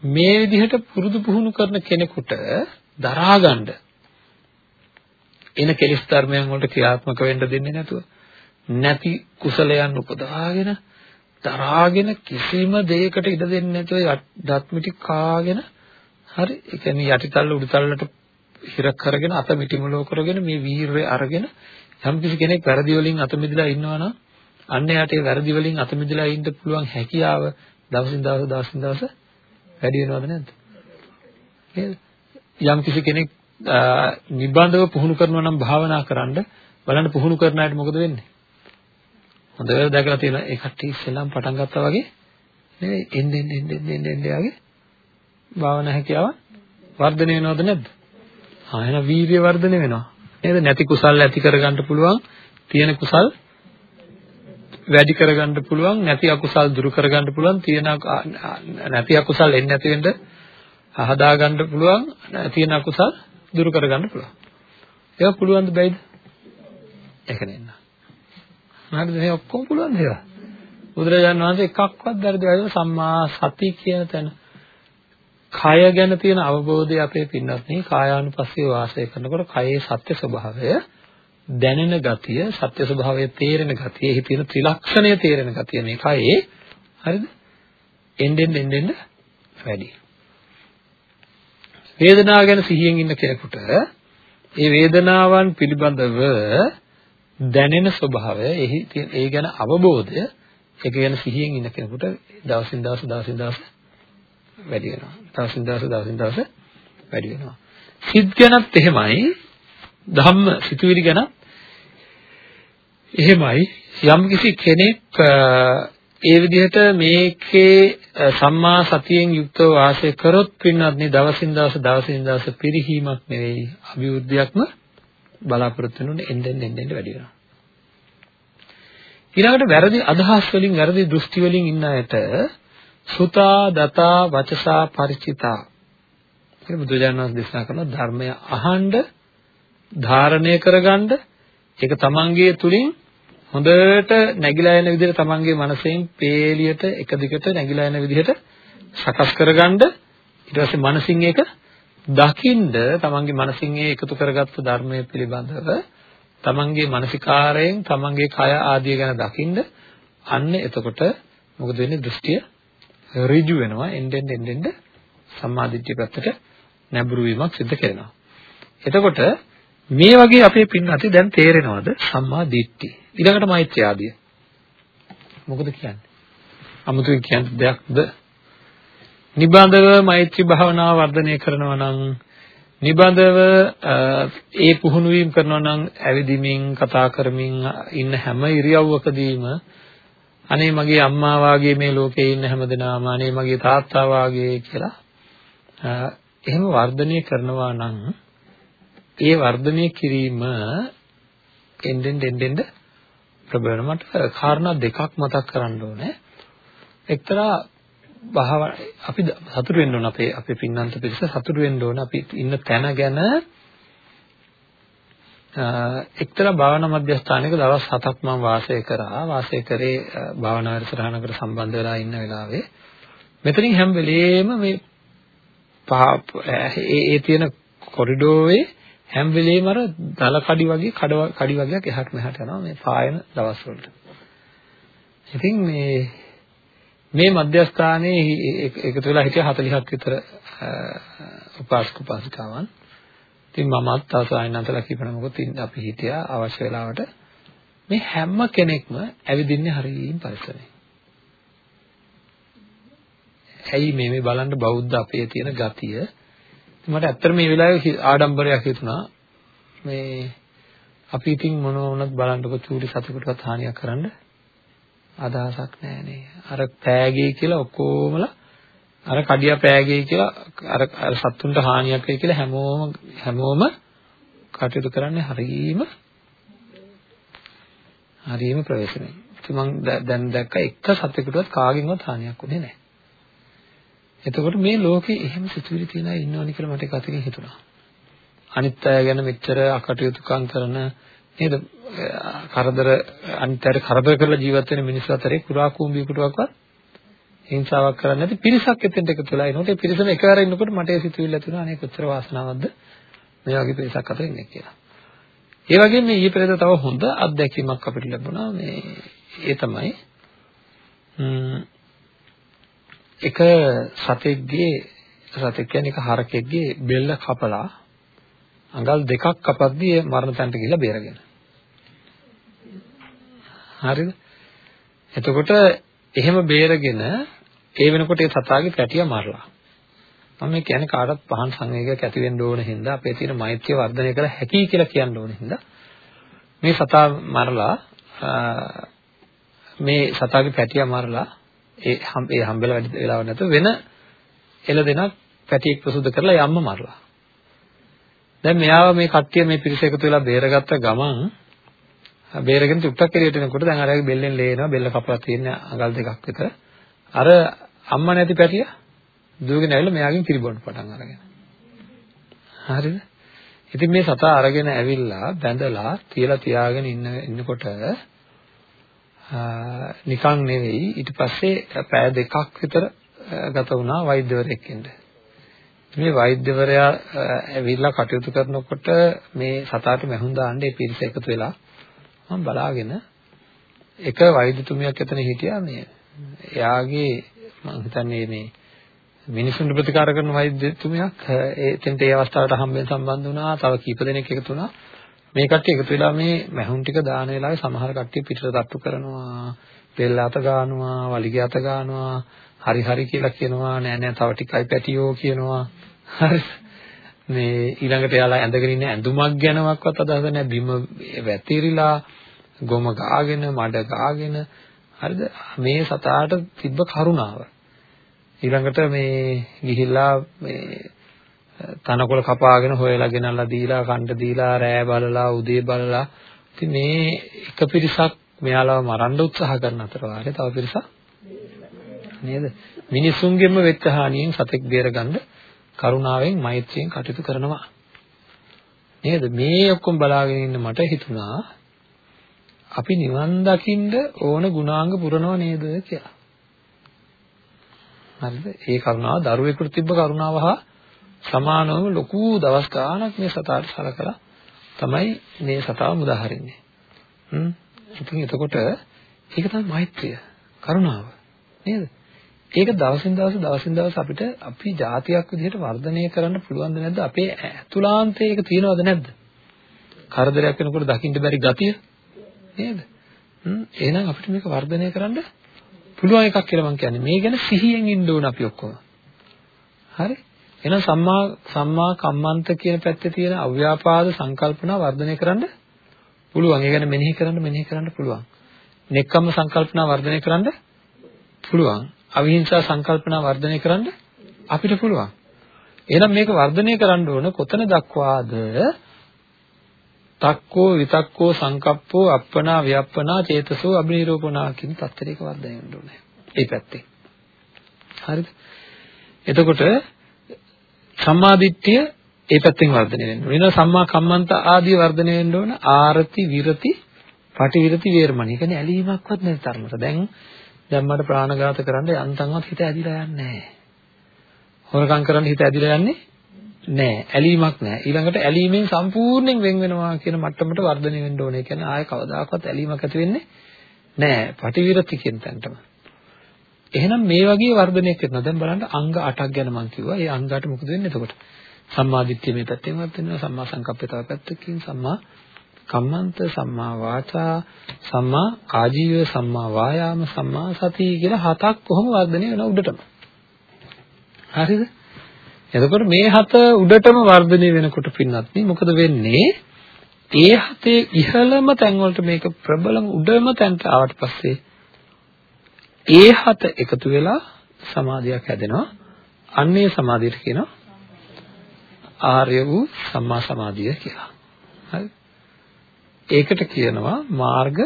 මේ විදිහට පුරුදු පුහුණු කරන කෙනෙකුට දරා ගන්න එන කෙලිස් ධර්මයන් වලට ක්‍රියාත්මක වෙන්න දෙන්නේ නැතුව නැති කුසලයන් උපදාගෙන දරාගෙන කිසිම දෙයකට ඉඩ දෙන්නේ නැතුව දත් මිටි කාගෙන හරි ඒ කියන්නේ යටිතල්ල උඩුතල්ලට හිර කරගෙන අත මිටිමලෝ කරගෙන මේ වීරය අරගෙන යම් කිසි කෙනෙක් වැරදි වලින් අත මිදලා ඉන්නවා නම් අන්න යාට ඒ වැරදි වලින් අත මිදලා ඉන්න පුළුවන් හැකියාව දවසින් දවස දවසින් දවස වැඩි වෙනවද නැද්ද? නේද? යම් කිසි කෙනෙක් නිබඳව පුහුණු කරනවා නම් භාවනා කරන්න බලන්න පුහුණු කරන අයට මොකද වෙන්නේ? හොඳට දැකලා තියෙන ඒ කට්ටිය ඉස්සෙල්ලාම පටන් ගත්තා වගේ නෙවෙයි එන්නේ එන්නේ එන්නේ එන්නේ වගේ භාවනා හැකියාව වර්ධනය වෙනවද නැද්ද? ආ එහෙනම් වීර්ය වර්ධනය වෙනවා. නේද? නැති කුසල් ඇති කරගන්න පුළුවන්, තියෙන කුසල් වැඩි කරගන්න පුළුවන්, නැති අකුසල් දුරු කරගන්න පුළුවන්, තියෙන නැති අකුසල් එන්නේ නැති වෙන්න හදාගන්න පුළුවන්, තියෙන අකුසල් දුරු කරගන්න පුළුවන්. ඒක පුළුවන්ද බැයිද? ඒක නෙන්න. හරිද මේ ඔක්කොම පුළුවන් දේවල්. බුදුරජාණන් වහන්සේ එකක්වත් වැරදි වැඩ සම්මා සති කියන තැන කය ගැන තියෙන අවබෝධය අපේ පින්නත් නේ කායානුපස්සීව වාසය කරනකොට කයේ සත්‍ය ස්වභාවය දැනෙන ගතිය සත්‍ය ස්වභාවය තේරෙන ගතිය එහි තියෙන ත්‍රිලක්ෂණය තේරෙන ගතිය මේ කයේ හරිද එන්නෙන් එන්නෙන් වැඩි වේදනාව ගැන සිහියෙන් ඉන්න කෙනෙකුට ඒ වේදනාවන් පිළිබඳව දැනෙන ස්වභාවය එහි ඒ ගැන අවබෝධය ඒක ගැන සිහියෙන් ඉන්න කෙනෙකුට දවසින් දවස දවසින් දවස වැඩි වෙනවා. දවසින් දවස දවසින් දවස වැඩි වෙනවා. සිත් ගැනත් එහෙමයි. ධම්ම සිතුවිලි ගැනත් එහෙමයි. යම්කිසි කෙනෙක් ඒ විදිහට මේකේ සම්මා සතියෙන් යුක්තව වාසය කරොත් පින්නත් නේ දවසින් දවස දවසින් දවස පිරිහීමක් නෙවෙයි අභිවෘද්ධියක්ම බලාපොරොත්තු වෙනුනේ එන්නෙන් එන්නෙන් වැඩි වෙනවා. ඊළඟට වැරදි අදහස් වලින් වැරදි දෘෂ්ටි වලින් ඉන්න අයට සුතා දතා වචසා ಪರಿචිතා කියලා බුදුජානක වහන්සේ දේශනා කරන ධර්මය අහඬ ධාරණය කරගන්න ඒක තමන්ගේ තුලින් හොඳට නැగిලා යන විදිහට තමන්ගේ මනසෙන් පේලියට එක දිගට නැగిලා යන විදිහට සකස් කරගන්න. ඊට පස්සේ මනසින් ඒක දකින්ද තමන්ගේ මනසින් ඒ එකතු කරගත්තු ධර්මයේ පිළිබඳව තමන්ගේ මානසිකාරයෙන් තමන්ගේ කය ආදිය ගැන දකින්ද අන්න එතකොට මොකද වෙන්නේ? දෘෂ්ටිය ඍජු වෙනවා. එන්නෙන් එන්නෙන් සම්මාදිට්ඨිය පැත්තට නැඹුරු වීමක් සිද්ධ කරනවා. එතකොට මේ වගේ අපේ පින්නati දැන් තේරෙනවද සම්මා දිට්ඨිය. ඊළඟට මෛත්‍රිය ආදිය. මොකද කියන්නේ? අමුතුවෙන් කියන්න දෙයක්ද? නිබඳව මෛත්‍රී භාවනාව වර්ධනය කරනවා නම් නිබඳව ඒ පුහුණු වීම කරනවා නම් ඇවිදිමින් කතා කරමින් ඉන්න හැම ඉරියව්වකදීම අනේ මගේ අම්මා වාගේ මේ ලෝකේ ඉන්න හැමදෙනාම අනේ මගේ තාත්තා වාගේ කියලා එහෙම වර්ධනය කරනවා නම් ඒ වර්ධනය කිරීම එන්නෙන් එන්නෙන් ප්‍රබලන මට කාරණා දෙකක් මතක් කරන්න ඕනේ. එක්තරා භාව අපි සතුටු වෙන්න ඕන අපේ අපේ පින්නන්ත පිරිස සතුටු වෙන්න ඕන අපි ඉන්න තැන ගැන. එක්තරා භාවනා මධ්‍යස්ථානයක දවස් 7ක් මම වාසය කරා. වාසය කරේ භාවනා වැඩසටහනකට සම්බන්ධ වෙලා ඉන්න වෙලාවේ. මෙතනින් හැම වෙලේම මේ ඒ ඒ තියෙන කොරිඩෝවේ හැම වෙලේම අර දල කඩි වගේ කඩ කඩි වගේක් එහාට මෙහාට යනවා මේ පායන දවස් වලට. ඉතින් මේ මේ මධ්‍යස්ථානයේ එකතු වෙලා හිටිය 40ක් විතර උපාසක උපාසිකාවන් ඉතින් මමත් තව සායනන්තලා කියපන මොකද අපි හිටියා අවශ්‍ය වෙලාවට මේ හැම කෙනෙක්ම ඇවිදින්නේ හරියින් පරිස්සමෙන්. ඇයි මේ මේ බලන්න බෞද්ධ අපේ තියෙන ගතිය මට ඇත්තට මේ වෙලාවේ ආඩම්බරයක් හිතුණා මේ අපි ඉතින් මොන වුණත් බලන්නකො චූටි සතෙකුටවත් හානියක් කරන්න අදහසක් නැහැ අර පෑගේ කියලා ඔක්කොමලා අර කඩියා පෑගේ කියලා අර අර සත්තුන්ට හානියක් වෙයි කියලා හැමෝම හැමෝම කටයුතු කරන්නේ හරීම හරීම ප්‍රවේශමෙන්. මම දැන් දැක්ක එක සතෙකුටවත් කාගෙන්වත් හානියක් වුණේ නැහැ. එතකොට මේ ලෝකේ එහෙම සිතුවිලි තියන අය ඉන්නවනි කියලා මට කතකින් හිතුණා. අනිත් අය ගැන මෙච්චර අකටයුතුකම් කරන නේද? කරදර අනිත් අයට කරදර කරලා ජීවත් වෙන මිනිස්සු අතරේ කුරා කුඹියකටවත් හිංසාවක් කරන්නේ නැති පිරිසක් එතෙන්ට එකතු වෙලා ඉනකොට ඒ පිරිසම එකවර ඉන්නකොට මට ඒ සිතුවිල්ල ඇති වුණා අනේ කොච්චර වාසනාවක්ද මේ වගේ පිරිසක් අතර ඉන්නේ කියලා. ඒ වගේම මේ ඊයේ පෙරේද තව හොඳ අත්දැකීමක් අපිට ලැබුණා මේ ඒ තමයි එක සතෙක්ගේ සතෙක් කියන්නේ එක හරකෙක්ගේ බෙල්ල කපලා අඟල් දෙකක් කපද්දී මරණ තැනට ගිහිල්ලා බේරගෙන. හරිද? එතකොට එහෙම බේරගෙන ඒ වෙනකොට ඒ සතාගේ පැටිය මරලා. මම මේ කියන්නේ කාටවත් පහන් සංවේගයක් ඇති වෙන්න ඕන හින්දා අපේ තියෙන මෛත්‍රිය වර්ධනය කළ හැකි කියලා කියන්න ඕන හින්දා මේ සතා මරලා මේ සතාගේ පැටිය මරලා ඒ ඒ හම්බෙලා වැඩි වෙලාවක් නැතුව වෙන එළ දෙනක් පැටියෙක් ප්‍රසුද්ධ කරලා යම්ම මරලා. දැන් මෙයාව මේ කට්ටිය මේ පිරිස එකතු වෙලා බේරගත්ත ගමන් බේරගෙන තුට්ටක් එළියට එනකොට දැන් අරයාගේ බෙල්ලෙන් ලේ එනවා බෙල්ල කපලා තියෙන අඟල් දෙකක් විතර. අර අම්මා නැති පැටිය දුවගෙන ඇවිල්ලා මෙයාගෙන් පිළිබොන්න පටන් අරගෙන. හරිද? ඉතින් මේ සතා අරගෙන ඇවිල්ලා බැඳලා තියලා තියාගෙන ඉන්න ඉන්නකොට නිකන් නෙවෙයි. ඊට පස්සේ පැය දෙකක් විතර ගත වුණා වෛද්‍යවරයෙක් ඉන්න. මේ වෛද්‍යවරයා ඇවිල්ලා කටයුතු කරනකොට මේ සතාට මැහුම් දාන්න ඒ පිරිස එකතු වෙලා මම බලාගෙන එක වෛද්‍යතුමියක් එතන හිටියා මේ. එයාගේ මම හිතන්නේ මේ මිනිසුන්ට ප්‍රතිකාර කරන වෛද්‍යතුමියක් එතෙන්ට ඒ අවස්ථාවට හම්බෙන් සම්බන්ධ වුණා. තව කීප දෙනෙක් එකතු වුණා. මේ කට්ටිය එකතු වෙලා මේ මැහුම් ටික දාන වෙලාවේ සමහර කට්ටිය පිටට තට්ටු කරනවා බෙල්ල අත ගන්නවා වලිගය අත ගන්නවා හරි හරි කියලා කියනවා නෑ නෑ තව ටිකයි පැටියෝ කියනවා. හරි. මේ ඊළඟට එයාලා ඇඳගෙන ඉන්න ඇඳුමක් ගැනවත් අදහස නැහැ බිම වැතිරිලා ගොම ගාගෙන මඩ ගාගෙන. හරිද? මේ සතාට තිබ්බ කරුණාව. ඊළඟට මේ ගිහිල්ලා මේ තනකොළ කපාගෙන හොයලා ගෙනල්ලා දීලා කණ්ඩ දීලා රෑ බලලා උදේ බලලා. ඉතින් මේ එක පිරිසක් මෙයාලව මරන්න උත්සාහ කරන අතර වාගේ තව පිරිසක් නේද? මිනිසුන්ගෙම වෙච්ච හානියෙන් සතෙක් බේරගන්න කරුණාවෙන් මෛත්‍රියෙන් කටයුතු කරනවා. නේද? මේ ඔක්කොම බලාගෙන ඉන්න මට හිතුණා අපි නිවන් දකින්න ඕන ගුණාංග පුරනව නේද කියලා. හරිද? ඒ කරුණාව දරුවෙකුට තිබ්බ කරුණාව හා සමානවම ලොකු දවස් ගාණක් මේ සතාට සලකලා තමයි මේ සතාව මුදාහරින්නේ. හ්ම්. ඉතින් එතකොට ඒක තමයි මෛත්‍රිය, කරුණාව. නේද? ඒක දවසින් දවස දවසින් දවස අපිට අපි જાතියක් විදිහට වර්ධනය කරන්න පුළුවන්ද නැද්ද? අපේ ඇතුළාන්තයේ ඒක තියෙනවද නැද්ද? කරදරයක් වෙනකොට දකින්න බැරි ගතිය නේද? හ්ම්. එහෙනම් අපිට මේක වර්ධනය කරන්න පුළුවන් එකක් කියලා මම කියන්නේ. මේ ගැන සිහියෙන් ඉන්න ඕන අපි ඔක්කොම. හරි? එහෙනම් සම්මා සම්මා කම්මන්ත කියන පැත්තේ තියෙන අව්‍යාපාද සංකල්පනා වර්ධනය කරන්න පුළුවන්. ඒ කියන්නේ මෙනෙහි කරන්න මෙනෙහි කරන්න පුළුවන්. නෙක්කම්ම සංකල්පනා වර්ධනය කරන්න පුළුවන්. අවිහිංසා සංකල්පනා වර්ධනය කරන්න අපිට පුළුවන්. එහෙනම් මේක වර්ධනය කරන්න ඕන කොතන දක්වාද? තක්කෝ විතක්කෝ සංකප්පෝ අප්පනා ව්‍යප්පනා චේතසෝ අබිනිරෝපණා කියන තත්ත්වයක වර්ධනය වෙන්න ඕනේ. ඒ පැත්තේ. හරිද? එතකොට සම්මාදිට්ඨිය ඒ පැත්තෙන් වර්ධනය වෙන්න ඕන. ඊළඟ සම්මා කම්මන්ත ආදී වර්ධනය වෙන්න ඕන. ආරති විරති පටිවිරති වේරමණී. කියන්නේ ඇලීමක්වත් නැති තරමට. දැන් දැන් මට ප්‍රාණඝාත කරන්න යන්තම්වත් හිත ඇදිලා යන්නේ නැහැ. හොරකම් කරන්න හිත ඇදිලා යන්නේ නැහැ. ඇලීමක් නැහැ. ඊළඟට ඇලීමෙන් සම්පූර්ණයෙන් වෙන් වෙනවා කියන මට්ටමට වර්ධනය වෙන්න ඕනේ. කියන්නේ ආයේ කවදාකවත් ඇලීමක් ඇති වෙන්නේ නැහැ. පටිවිරති කියන තැනටම. එහෙනම් මේ වගේ වර්ධනයක් කරනවා. දැන් බලන්න අංග 8ක් ගැන මම කිව්වා. ඒ අංග 8 මොකද වෙන්නේ එතකොට? සම්මාදිට්ඨිය මේ පැත්තෙන් වර්ධනය සම්මා සංකප්පය තව පැත්තකින් සම්මා කම්මන්ත සම්මා වාචා සම්මා ආජීව සම්මා වායාම සම්මා සති කියලා හතක් කොහොම වර්ධනය වෙනව උඩටම. හරිද? එතකොට මේ හත උඩටම වර්ධනය වෙනකොට පින්නත් මොකද වෙන්නේ? ඒ හතේ ඉහළම තැන් වලට මේක ප්‍රබලම උඩම තැනට ආවට පස්සේ ඒ හත එකතු වෙලා සමාධියක් හැදෙනවා. අන්නේ සමාධියට කියනවා ආර්ය වූ සම්මා සමාධිය කියලා. හරි. ඒකට කියනවා මාර්ග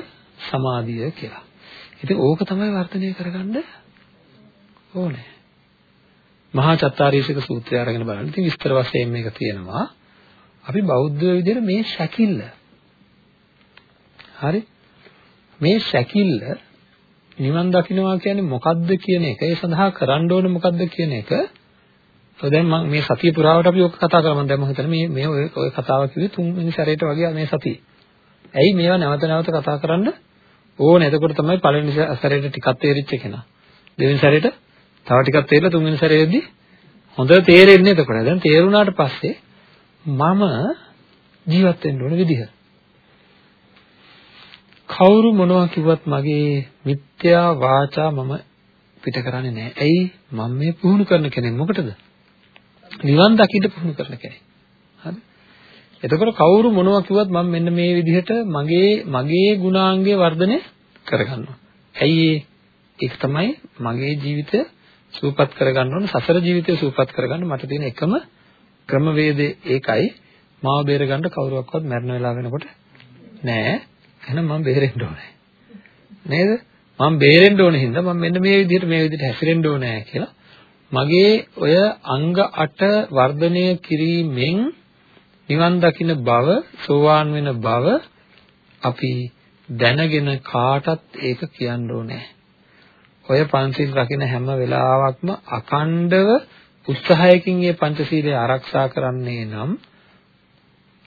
සමාධිය කියලා. ඉතින් ඕක තමයි වර්ධනය කරගන්න ඕනේ. මහා චත්තාරීසක සූත්‍රය අරගෙන බලන්න. ඉතින් විස්තර වශයෙන් මේක තියෙනවා. අපි බෞද්ධ විදිහට මේ ශකිල්ල. හරි? මේ ශකිල්ල නිවන් දකින්නවා කියන්නේ මොකද්ද කියන එක ඒ සඳහා කරන්න ඕනේ මොකද්ද කියන එක ඔය දැන් මම මේ සතිය පුරාවට අපි ඔක කතා කරමු දැන් මම හිතන්නේ මේ මේ ඔය ඔය කතාව කිව්වේ තුන්වෙනි සැරේට වගේ මේ සතිය. ඇයි මේවා නැවත නැවත කතා කරන්න ඕනේ. එතකොට තමයි පළවෙනි සැරේට ටිකක් තේරිච්ච කෙනා. දෙවෙනි සැරේට තව ටිකක් තේරලා තුන්වෙනි සැරේදී හොඳට තේරෙන්නේ එතකොට. දැන් තේරුණාට පස්සේ මම ජීවත් වෙන්න ඕන විදිහ. කවුරු මොනවා කිව්වත් මගේ මිත්‍යා වාචා මම පිට කරන්නේ නැහැ. ඇයි? මම මේ පුහුණු කරන කෙනෙක් මොකටද? නිවන් දකින්න පුහුණු කරන කෙනෙක්. හරි? එතකොට කවුරු මොනවා කිව්වත් මම මෙන්න මේ විදිහට මගේ මගේ ගුණාංගය වර්ධනය කරගන්නවා. ඇයි ඒක තමයි මගේ ජීවිතය සූපත් කරගන්න ඕන සසර ජීවිතය සූපත් කරගන්න මට තියෙන එකම ක්‍රමවේදය ඒකයි මාව බේරගන්න කවුරුවක්වත් මරණ වෙලා වෙනකොට නෑ එහෙනම් මම බේරෙන්න ඕනේ. නේද? මම බේරෙන්න ඕනේ හින්දා මම මෙන්න මේ විදිහට මේ විදිහට හැසිරෙන්න ඕනේ කියලා මගේ ඔය අංග 8 වර්ධනය කිරීමෙන් නිවන් දකින්න බව සෝවාන් වෙන බව අපි දැනගෙන කාටත් ඒක කියන්න ඕනේ. ඔය පංචශීල රකින්න හැම වෙලාවකම අකණ්ඩව උත්සාහයකින් මේ පංචශීලය ආරක්ෂා කරන්නේ නම්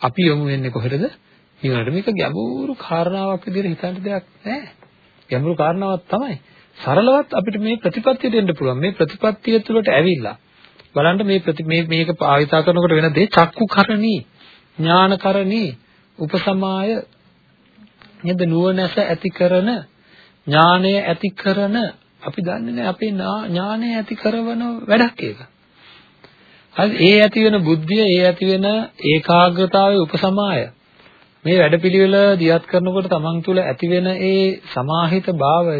අපි යොමු වෙන්නේ කොහෙටද? නිවනට. මේක ගැඹුරු කාරණාවක් විදිහට හිතන්න දෙයක් නැහැ. ගැඹුරු කාරණාවක් තමයි. සරලවත් අපිට මේ ප්‍රතිපත්තිය දෙන්න පුළුවන්. මේ ප්‍රතිපත්තිය තුළට ඇවිල්ලා බලන්න මේ ප්‍රති මේ මේක භාවිතා කරනකොට වෙන දේ චක්කු කරණී, ඥාන කරණී, උපසමාය නේද නුවණැස ඇති කරන ඥානය ඇති කරන අපි දන්නේ නැහැ අපේ ඥානය ඇති කරන වැඩක් ඒක. හරි ඒ ඇති වෙන බුද්ධිය, ඒ ඇති වෙන ඒකාග්‍රතාවයේ උපසමාය මේ වැඩපිළිවෙල දියත් කරනකොට තමන් තුළ ඇතිවෙන ඒ සමාහිත භාවය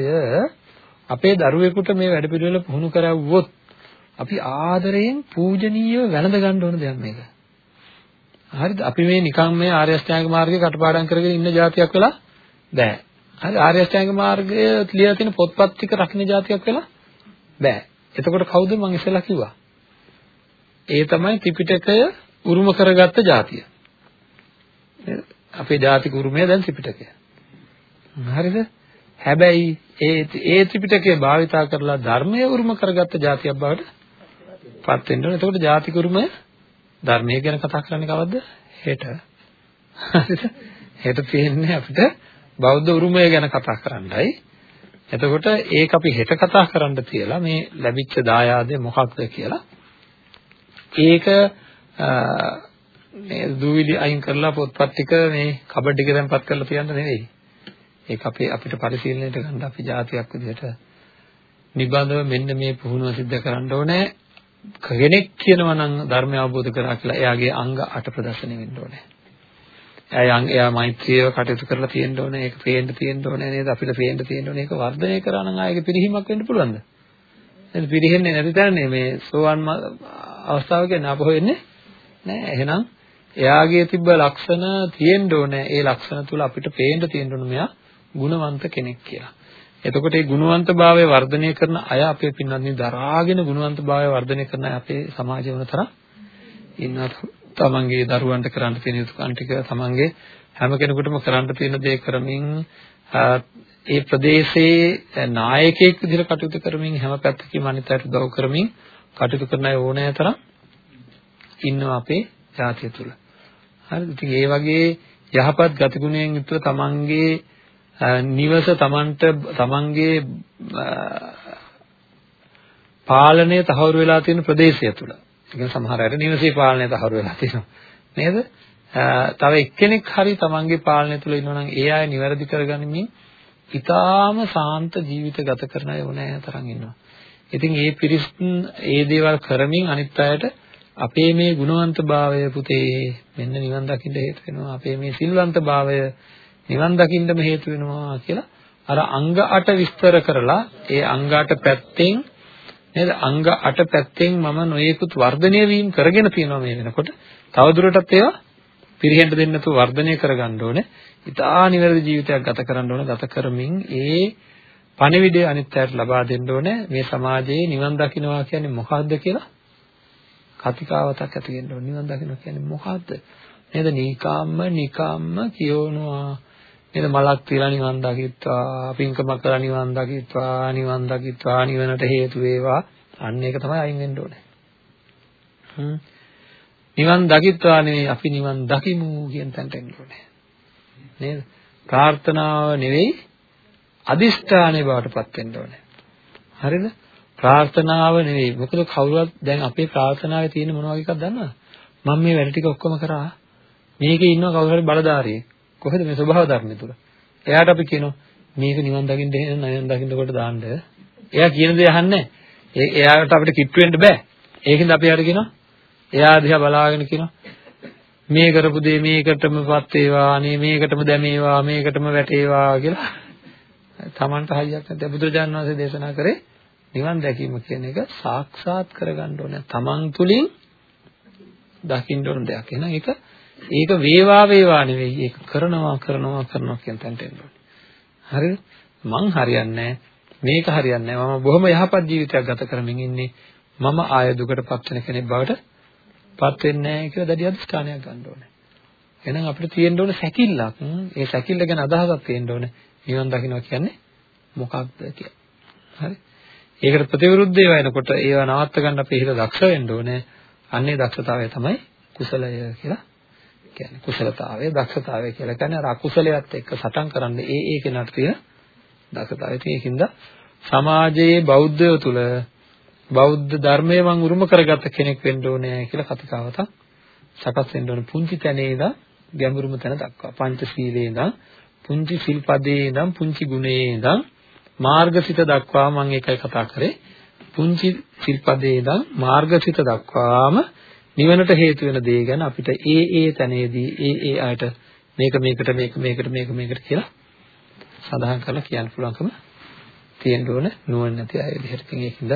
අපේ දරුවෙකුට මේ වැඩපිළිවෙල පුහුණු කරවුවොත් අපි ආදරයෙන් පූජනීයව වැළඳ ගන්න ඕන දෙයක් මේක. හරිද? අපි මේ නිකම් මේ ආර්ය අෂ්ටාංග මාර්ගයේ කටපාඩම් කරගෙන ඉන්න જાතියක් වෙලා බෑ. හරි ආර්ය අෂ්ටාංග මාර්ගයේ ලියලා තියෙන පොත්පත් ටික රකින්න જાතියක් වෙලා බෑ. එතකොට කවුද මම ඉස්සෙල්ලා කිව්වා? ඒ තමයි ත්‍රිපිටකය උරුම කරගත්ත જાතිය. අපේ ජාතික උරුමය දැන් ත්‍රිපිටකය. හරිද? හැබැයි ඒ ඒ ත්‍රිපිටකය භාවිතා කරලා ධර්මය උරුම කරගත්ත જાතියක් බවට පත් වෙන්න ඕනේ. එතකොට ජාතික උරුමය ධර්මය ගැන කතා කරන්නේ කවද්ද? හෙට. හරිද? හෙට තියෙන්නේ අපිට බෞද්ධ උරුමය ගැන කතා කරන්නයි. එතකොට ඒක අපි හෙට කතා කරන්න තියලා මේ ලැබිච්ච දායාදය මොකක්ද කියලා ඒක මේ දූවිලි අයින් කරලා පොත්පත් ටික මේ කබඩ් එකේ දැන්පත් කරලා තියන්න නෙවෙයි. ඒක අපේ අපිට පරිශීලනයට ගන්න අපි જાතියක් විදිහට නිබඳව මෙන්න මේ පුහුණුව සිද්ධ කරන්න ඕනේ. කෙනෙක් කියනවා නම් ධර්මය අවබෝධ කරා කියලා එයාගේ අංග 8 ප්‍රදර්ශනය වෙන්න ඕනේ. එයා එයා මෛත්‍රියව කටයුතු කරලා තියෙන්න ඕනේ. ඒක පේන්න තියෙන්න ඕනේ නේද? අපිට පේන්න තියෙන්න ඕනේ. ඒක වර්ධනය කරා නම් ආයේ පිරිහීමක් වෙන්න පුළුවන්ද? එහෙනම් පිරිහෙන්නේ නැති තැනනේ මේ සෝවන් අවස්ථාව කියන්නේ අපහො වෙන්නේ නෑ. එහෙනම් එයාගේ තිබ්බ ලක්ෂණ තියෙන්න ඕනේ. ඒ ලක්ෂණ තුල අපිට පේන්න තියෙන්න ඕනේ මෙයා ගුණවන්ත කෙනෙක් කියලා. එතකොට මේ ගුණවන්තභාවය වර්ධනය කරන අය අපේ පින්වත්නි දරාගෙන ගුණවන්තභාවය වර්ධනය කරන අය අපේ සමාජය වන තරම් ඉන්නවා. තමන්ගේ දරුවන්ට කරන්න තියෙන යුතුකම් ටික තමන්ගේ හැම කෙනෙකුටම කරන්න තියෙන දේ කරමින් ඒ ප්‍රදේශයේ නායකයෙක් විදිහට කටයුතු කරමින් හැම පැත්තකින්ම අනිත් අයට උදව් කරමින් කටයුතු කරන අය ඕනෑ තරම් ඉන්නවා අපේ ජාතිය තුල. හරිද? ඉතින් ඒ වගේ යහපත් ගතිගුණයෙන් යුක්ත තමන්ගේ නිවස තමන්ට තමන්ගේ පාලනය තහවුරු වෙලා තියෙන ප්‍රදේශය තුල. ඒ කියන්නේ සමහර අයට නිවසේ පාලනය තහවුරු වෙලා තියෙනවා. නේද? තව එක්කෙනෙක් හරි තමන්ගේ පාලනය තුල ඉන්නවා නම් ඒ අය නිවැරදි කරගනිමින් ඊටාම සාන්ත ජීවිත ගත කරන අය ඕනෑ තරම් ඉන්නවා. ඉතින් මේ පිරිස් ඒ දේවල් කරමින් අනිත් අයට අපේ මේ ගුණවන්තභාවය පුතේ මෙන්න නිවන් දකින්න හේතු වෙනවා. අපේ මේ සිල්වන්තභාවය නිවන් දකින්නම හේතු වෙනවා කියලා අර අංග 8 විස්තර කරලා ඒ අංග 8 පැත්තෙන් නේද අංග 8 පැත්තෙන් මම නොයෙකුත් වර්ධනය වීම කරගෙන තියෙනවා මේ වෙනකොට. තවදුරටත් ඒවා පිරිහෙන්න දෙන්න නැතුව වර්ධනය කරගන්න ඕනේ. ඉතා නිවැරදි ජීවිතයක් ගත කරන්න ඕනේ. ගත කරමින් ඒ පණිවිඩය අනිත් අයට ලබා දෙන්න ඕනේ. මේ සමාජයේ නිවන් දකින්නවා කියන්නේ මොකක්ද කියලා කතිකාවතක් ඇති වෙන්න ඕනේ. නිවන් දකින්නවා කියන්නේ මොකක්ද? නේද? නීකාම්ම නිකාම්ම කියවනවා. නේද මලක් තියලා නිවන් දකිත්වා පින්කමක් කරලා නිවන් දකිත්වා නිවන් දකිත්වා නිවනට හේතු වේවා අන්න ඒක තමයි අයින් වෙන්න ඕනේ හ්ම් නිවන් දකිත්වා නෙවෙයි අපි නිවන් දකිමු කියන තැනට එන්න ඕනේ නේද ප්‍රාර්ථනාව නෙවෙයි අදිෂ්ඨානයේ බවට පත් වෙන්න ඕනේ හරිද ප්‍රාර්ථනාව නෙවෙයි. මොකද කවුරුත් දැන් අපේ ප්‍රාර්ථනාවේ තියෙන මොන වගේ එකක්ද දන්නවද? මම මේ වැඩ ටික ඔක්කොම කරා. මේකේ ඉන්නවා කවුරු හරි බලධාරියෙක්. කොහෙද මේ ස්වභාව ධර්මය තුල? එයාට අපි කියනවා මේක නිවන් දකින්න එහෙනම් නිවන් දකින්න කොට දාන්න. එයා කියන දේ අහන්නේ ඒ එයාට අපිට කිට්ටු වෙන්න බෑ. ඒකින්ද අපි යාට කියනවා එයා දිහා බලාගෙන කියනවා මේ කරපු දේ මේකටමපත් වේවා අනේ මේකටම දැමේවා මේකටම වැටේවා කියලා. තමන්ට හයියක් නැත්නම් බුදුරජාණන් වහන්සේ දේශනා කරේ නිවන් දැකීම කියන එක සාක්ෂාත් කරගන්න ඕනේ. තමන් තුලින් දකින්න ඕන දෙයක්. එහෙනම් ඒක ඒක වේවා වේවා නෙවෙයි. ඒක කරනවා කරනවා කරනවා කියන තැනට එන්න ඕනේ. හරිද? මං හරියන්නේ මේක හරියන්නේ මම බොහොම යහපත් ජීවිතයක් ගත කරමින් ඉන්නේ. මම ආය දුකටපත් වෙන කෙනෙක් බවට පත් වෙන්නේ නැහැ කියලා දැඩි අධිෂ්ඨානයක් ගන්න ඕනේ. එහෙනම් අපිට තියෙන්න ඕන සැකිල්ලක්. ඒ සැකිල්ල ගැන අදහසක් තියෙන්න ඕනේ. නිවන් දකින්නවා කියන්නේ මොකක්ද කියලා. හරි? ඒකට ප්‍රතිවිරුද්ධ ඒවා එනකොට ඒවා නවත්ත ගන්න අපි හිත දක්ෂ වෙන්න ඕනේ. අන්නේ දක්ෂතාවය තමයි කුසලය කියලා කියන්නේ. කුසලතාවය, දක්ෂතාවය කියලා කියන්නේ අර අකුසලයට එක්ක සටන් කරන්න ඒ ඒ කෙනාට තියෙන දක්ෂතාවය. ඉතින් ඒකින්ද සමාජයේ බෞද්ධයෝ තුල බෞද්ධ ධර්මය මං උරුම කරගත්ත කෙනෙක් වෙන්න ඕනේ කියලා කතිකාවතක් සකස් වෙන්න ඕනේ. පුංචි තැනේ ඉඳන් ගැඹුරුම තැන දක්වා. පංචශීලයේ ඉඳන් පුංචි සිල්පදයේ ඉඳන් පුංචි ගුණයේ ඉඳන් මාර්ගසිත දක්වා මම ඒකයි කතා කරේ. පුංචි සිල්පදේ ඉඳන් මාර්ගසිත දක්වාම නිවනට හේතු වෙන දේ ගැන අපිට ඒ ඒ තැනේදී ඒ ඒ අයට මේක මේකට මේක මේකට මේක මේකට කියලා සඳහන් කරලා කියන්න පුළුවන්කම තියෙන්න ඕන නුවණ නැති අය විදිහට. ඉතින් ඒකින්ද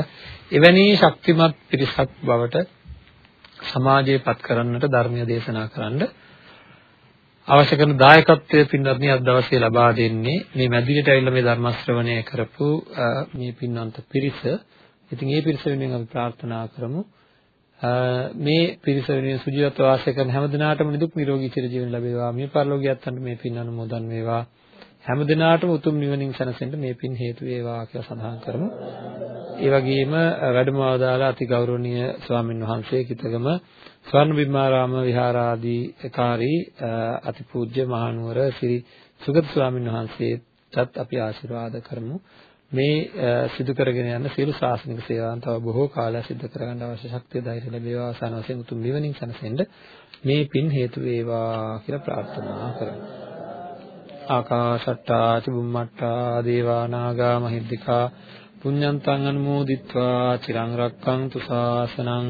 එවැනි ශක්තිමත් පිරිසක් බවට සමාජයේ පත් කරන්නට ධර්මය දේශනා කරන්න අවශ්‍ය කරන දායකත්වය පින්වත්නි අද දවසේ ලබා දෙන්නේ මේ මැදිරියට ඇවිල්ලා මේ ධර්ම ශ්‍රවණය කරපු මේ පින්වන්ත පිරිස. ඉතින් මේ පිරිස වෙනුවෙන් අපි ප්‍රාර්ථනා කරමු. මේ පිරිස වෙනුවෙන් සුජීවත්ව වාසය කරන හැම දිනාටම නිදුක් නිරෝගී චිර ජීවන ලැබේවා. මේ පරලෝකියත්තන්ට මේ පින් අනුමෝදන් වේවා. හැම දිනාටම උතුම් නිවනින් සැනසෙන්න මේ පින් හේතු වේවා කියලා සඳහන් කරමු. ඒ වගේම වැඩම ආදාලා අති ගෞරවනීය ස්වාමින් වහන්සේ කිතගම ස්වර්ණ බිම්මාරාම විහාරාධිකාරී අතිපූජ්‍ය මහනුවර ශ්‍රී සුගත ස්වාමින් වහන්සේටත් අපි ආශිර්වාද කරමු. මේ සිදු කරගෙන යන සියලු ශාසනික සේවාවන් තව බොහෝ කාලයක් සිදු කරගන්න අවශ්‍ය ශක්තිය ධෛර්ය ලැබේවා ආසන වශයෙන් උතුම් නිවනින් සැනසෙන්න මේ පින් හේතු වේවා කියලා ප්‍රාර්ථනා කරමු. ආකාශට්ටා චුම්මට්ටා දේවා නාග මහිද්దికා පුඤ්ඤන්තං අනුමෝදිත්වා චිරං රක්ඛන්තු ශාසනං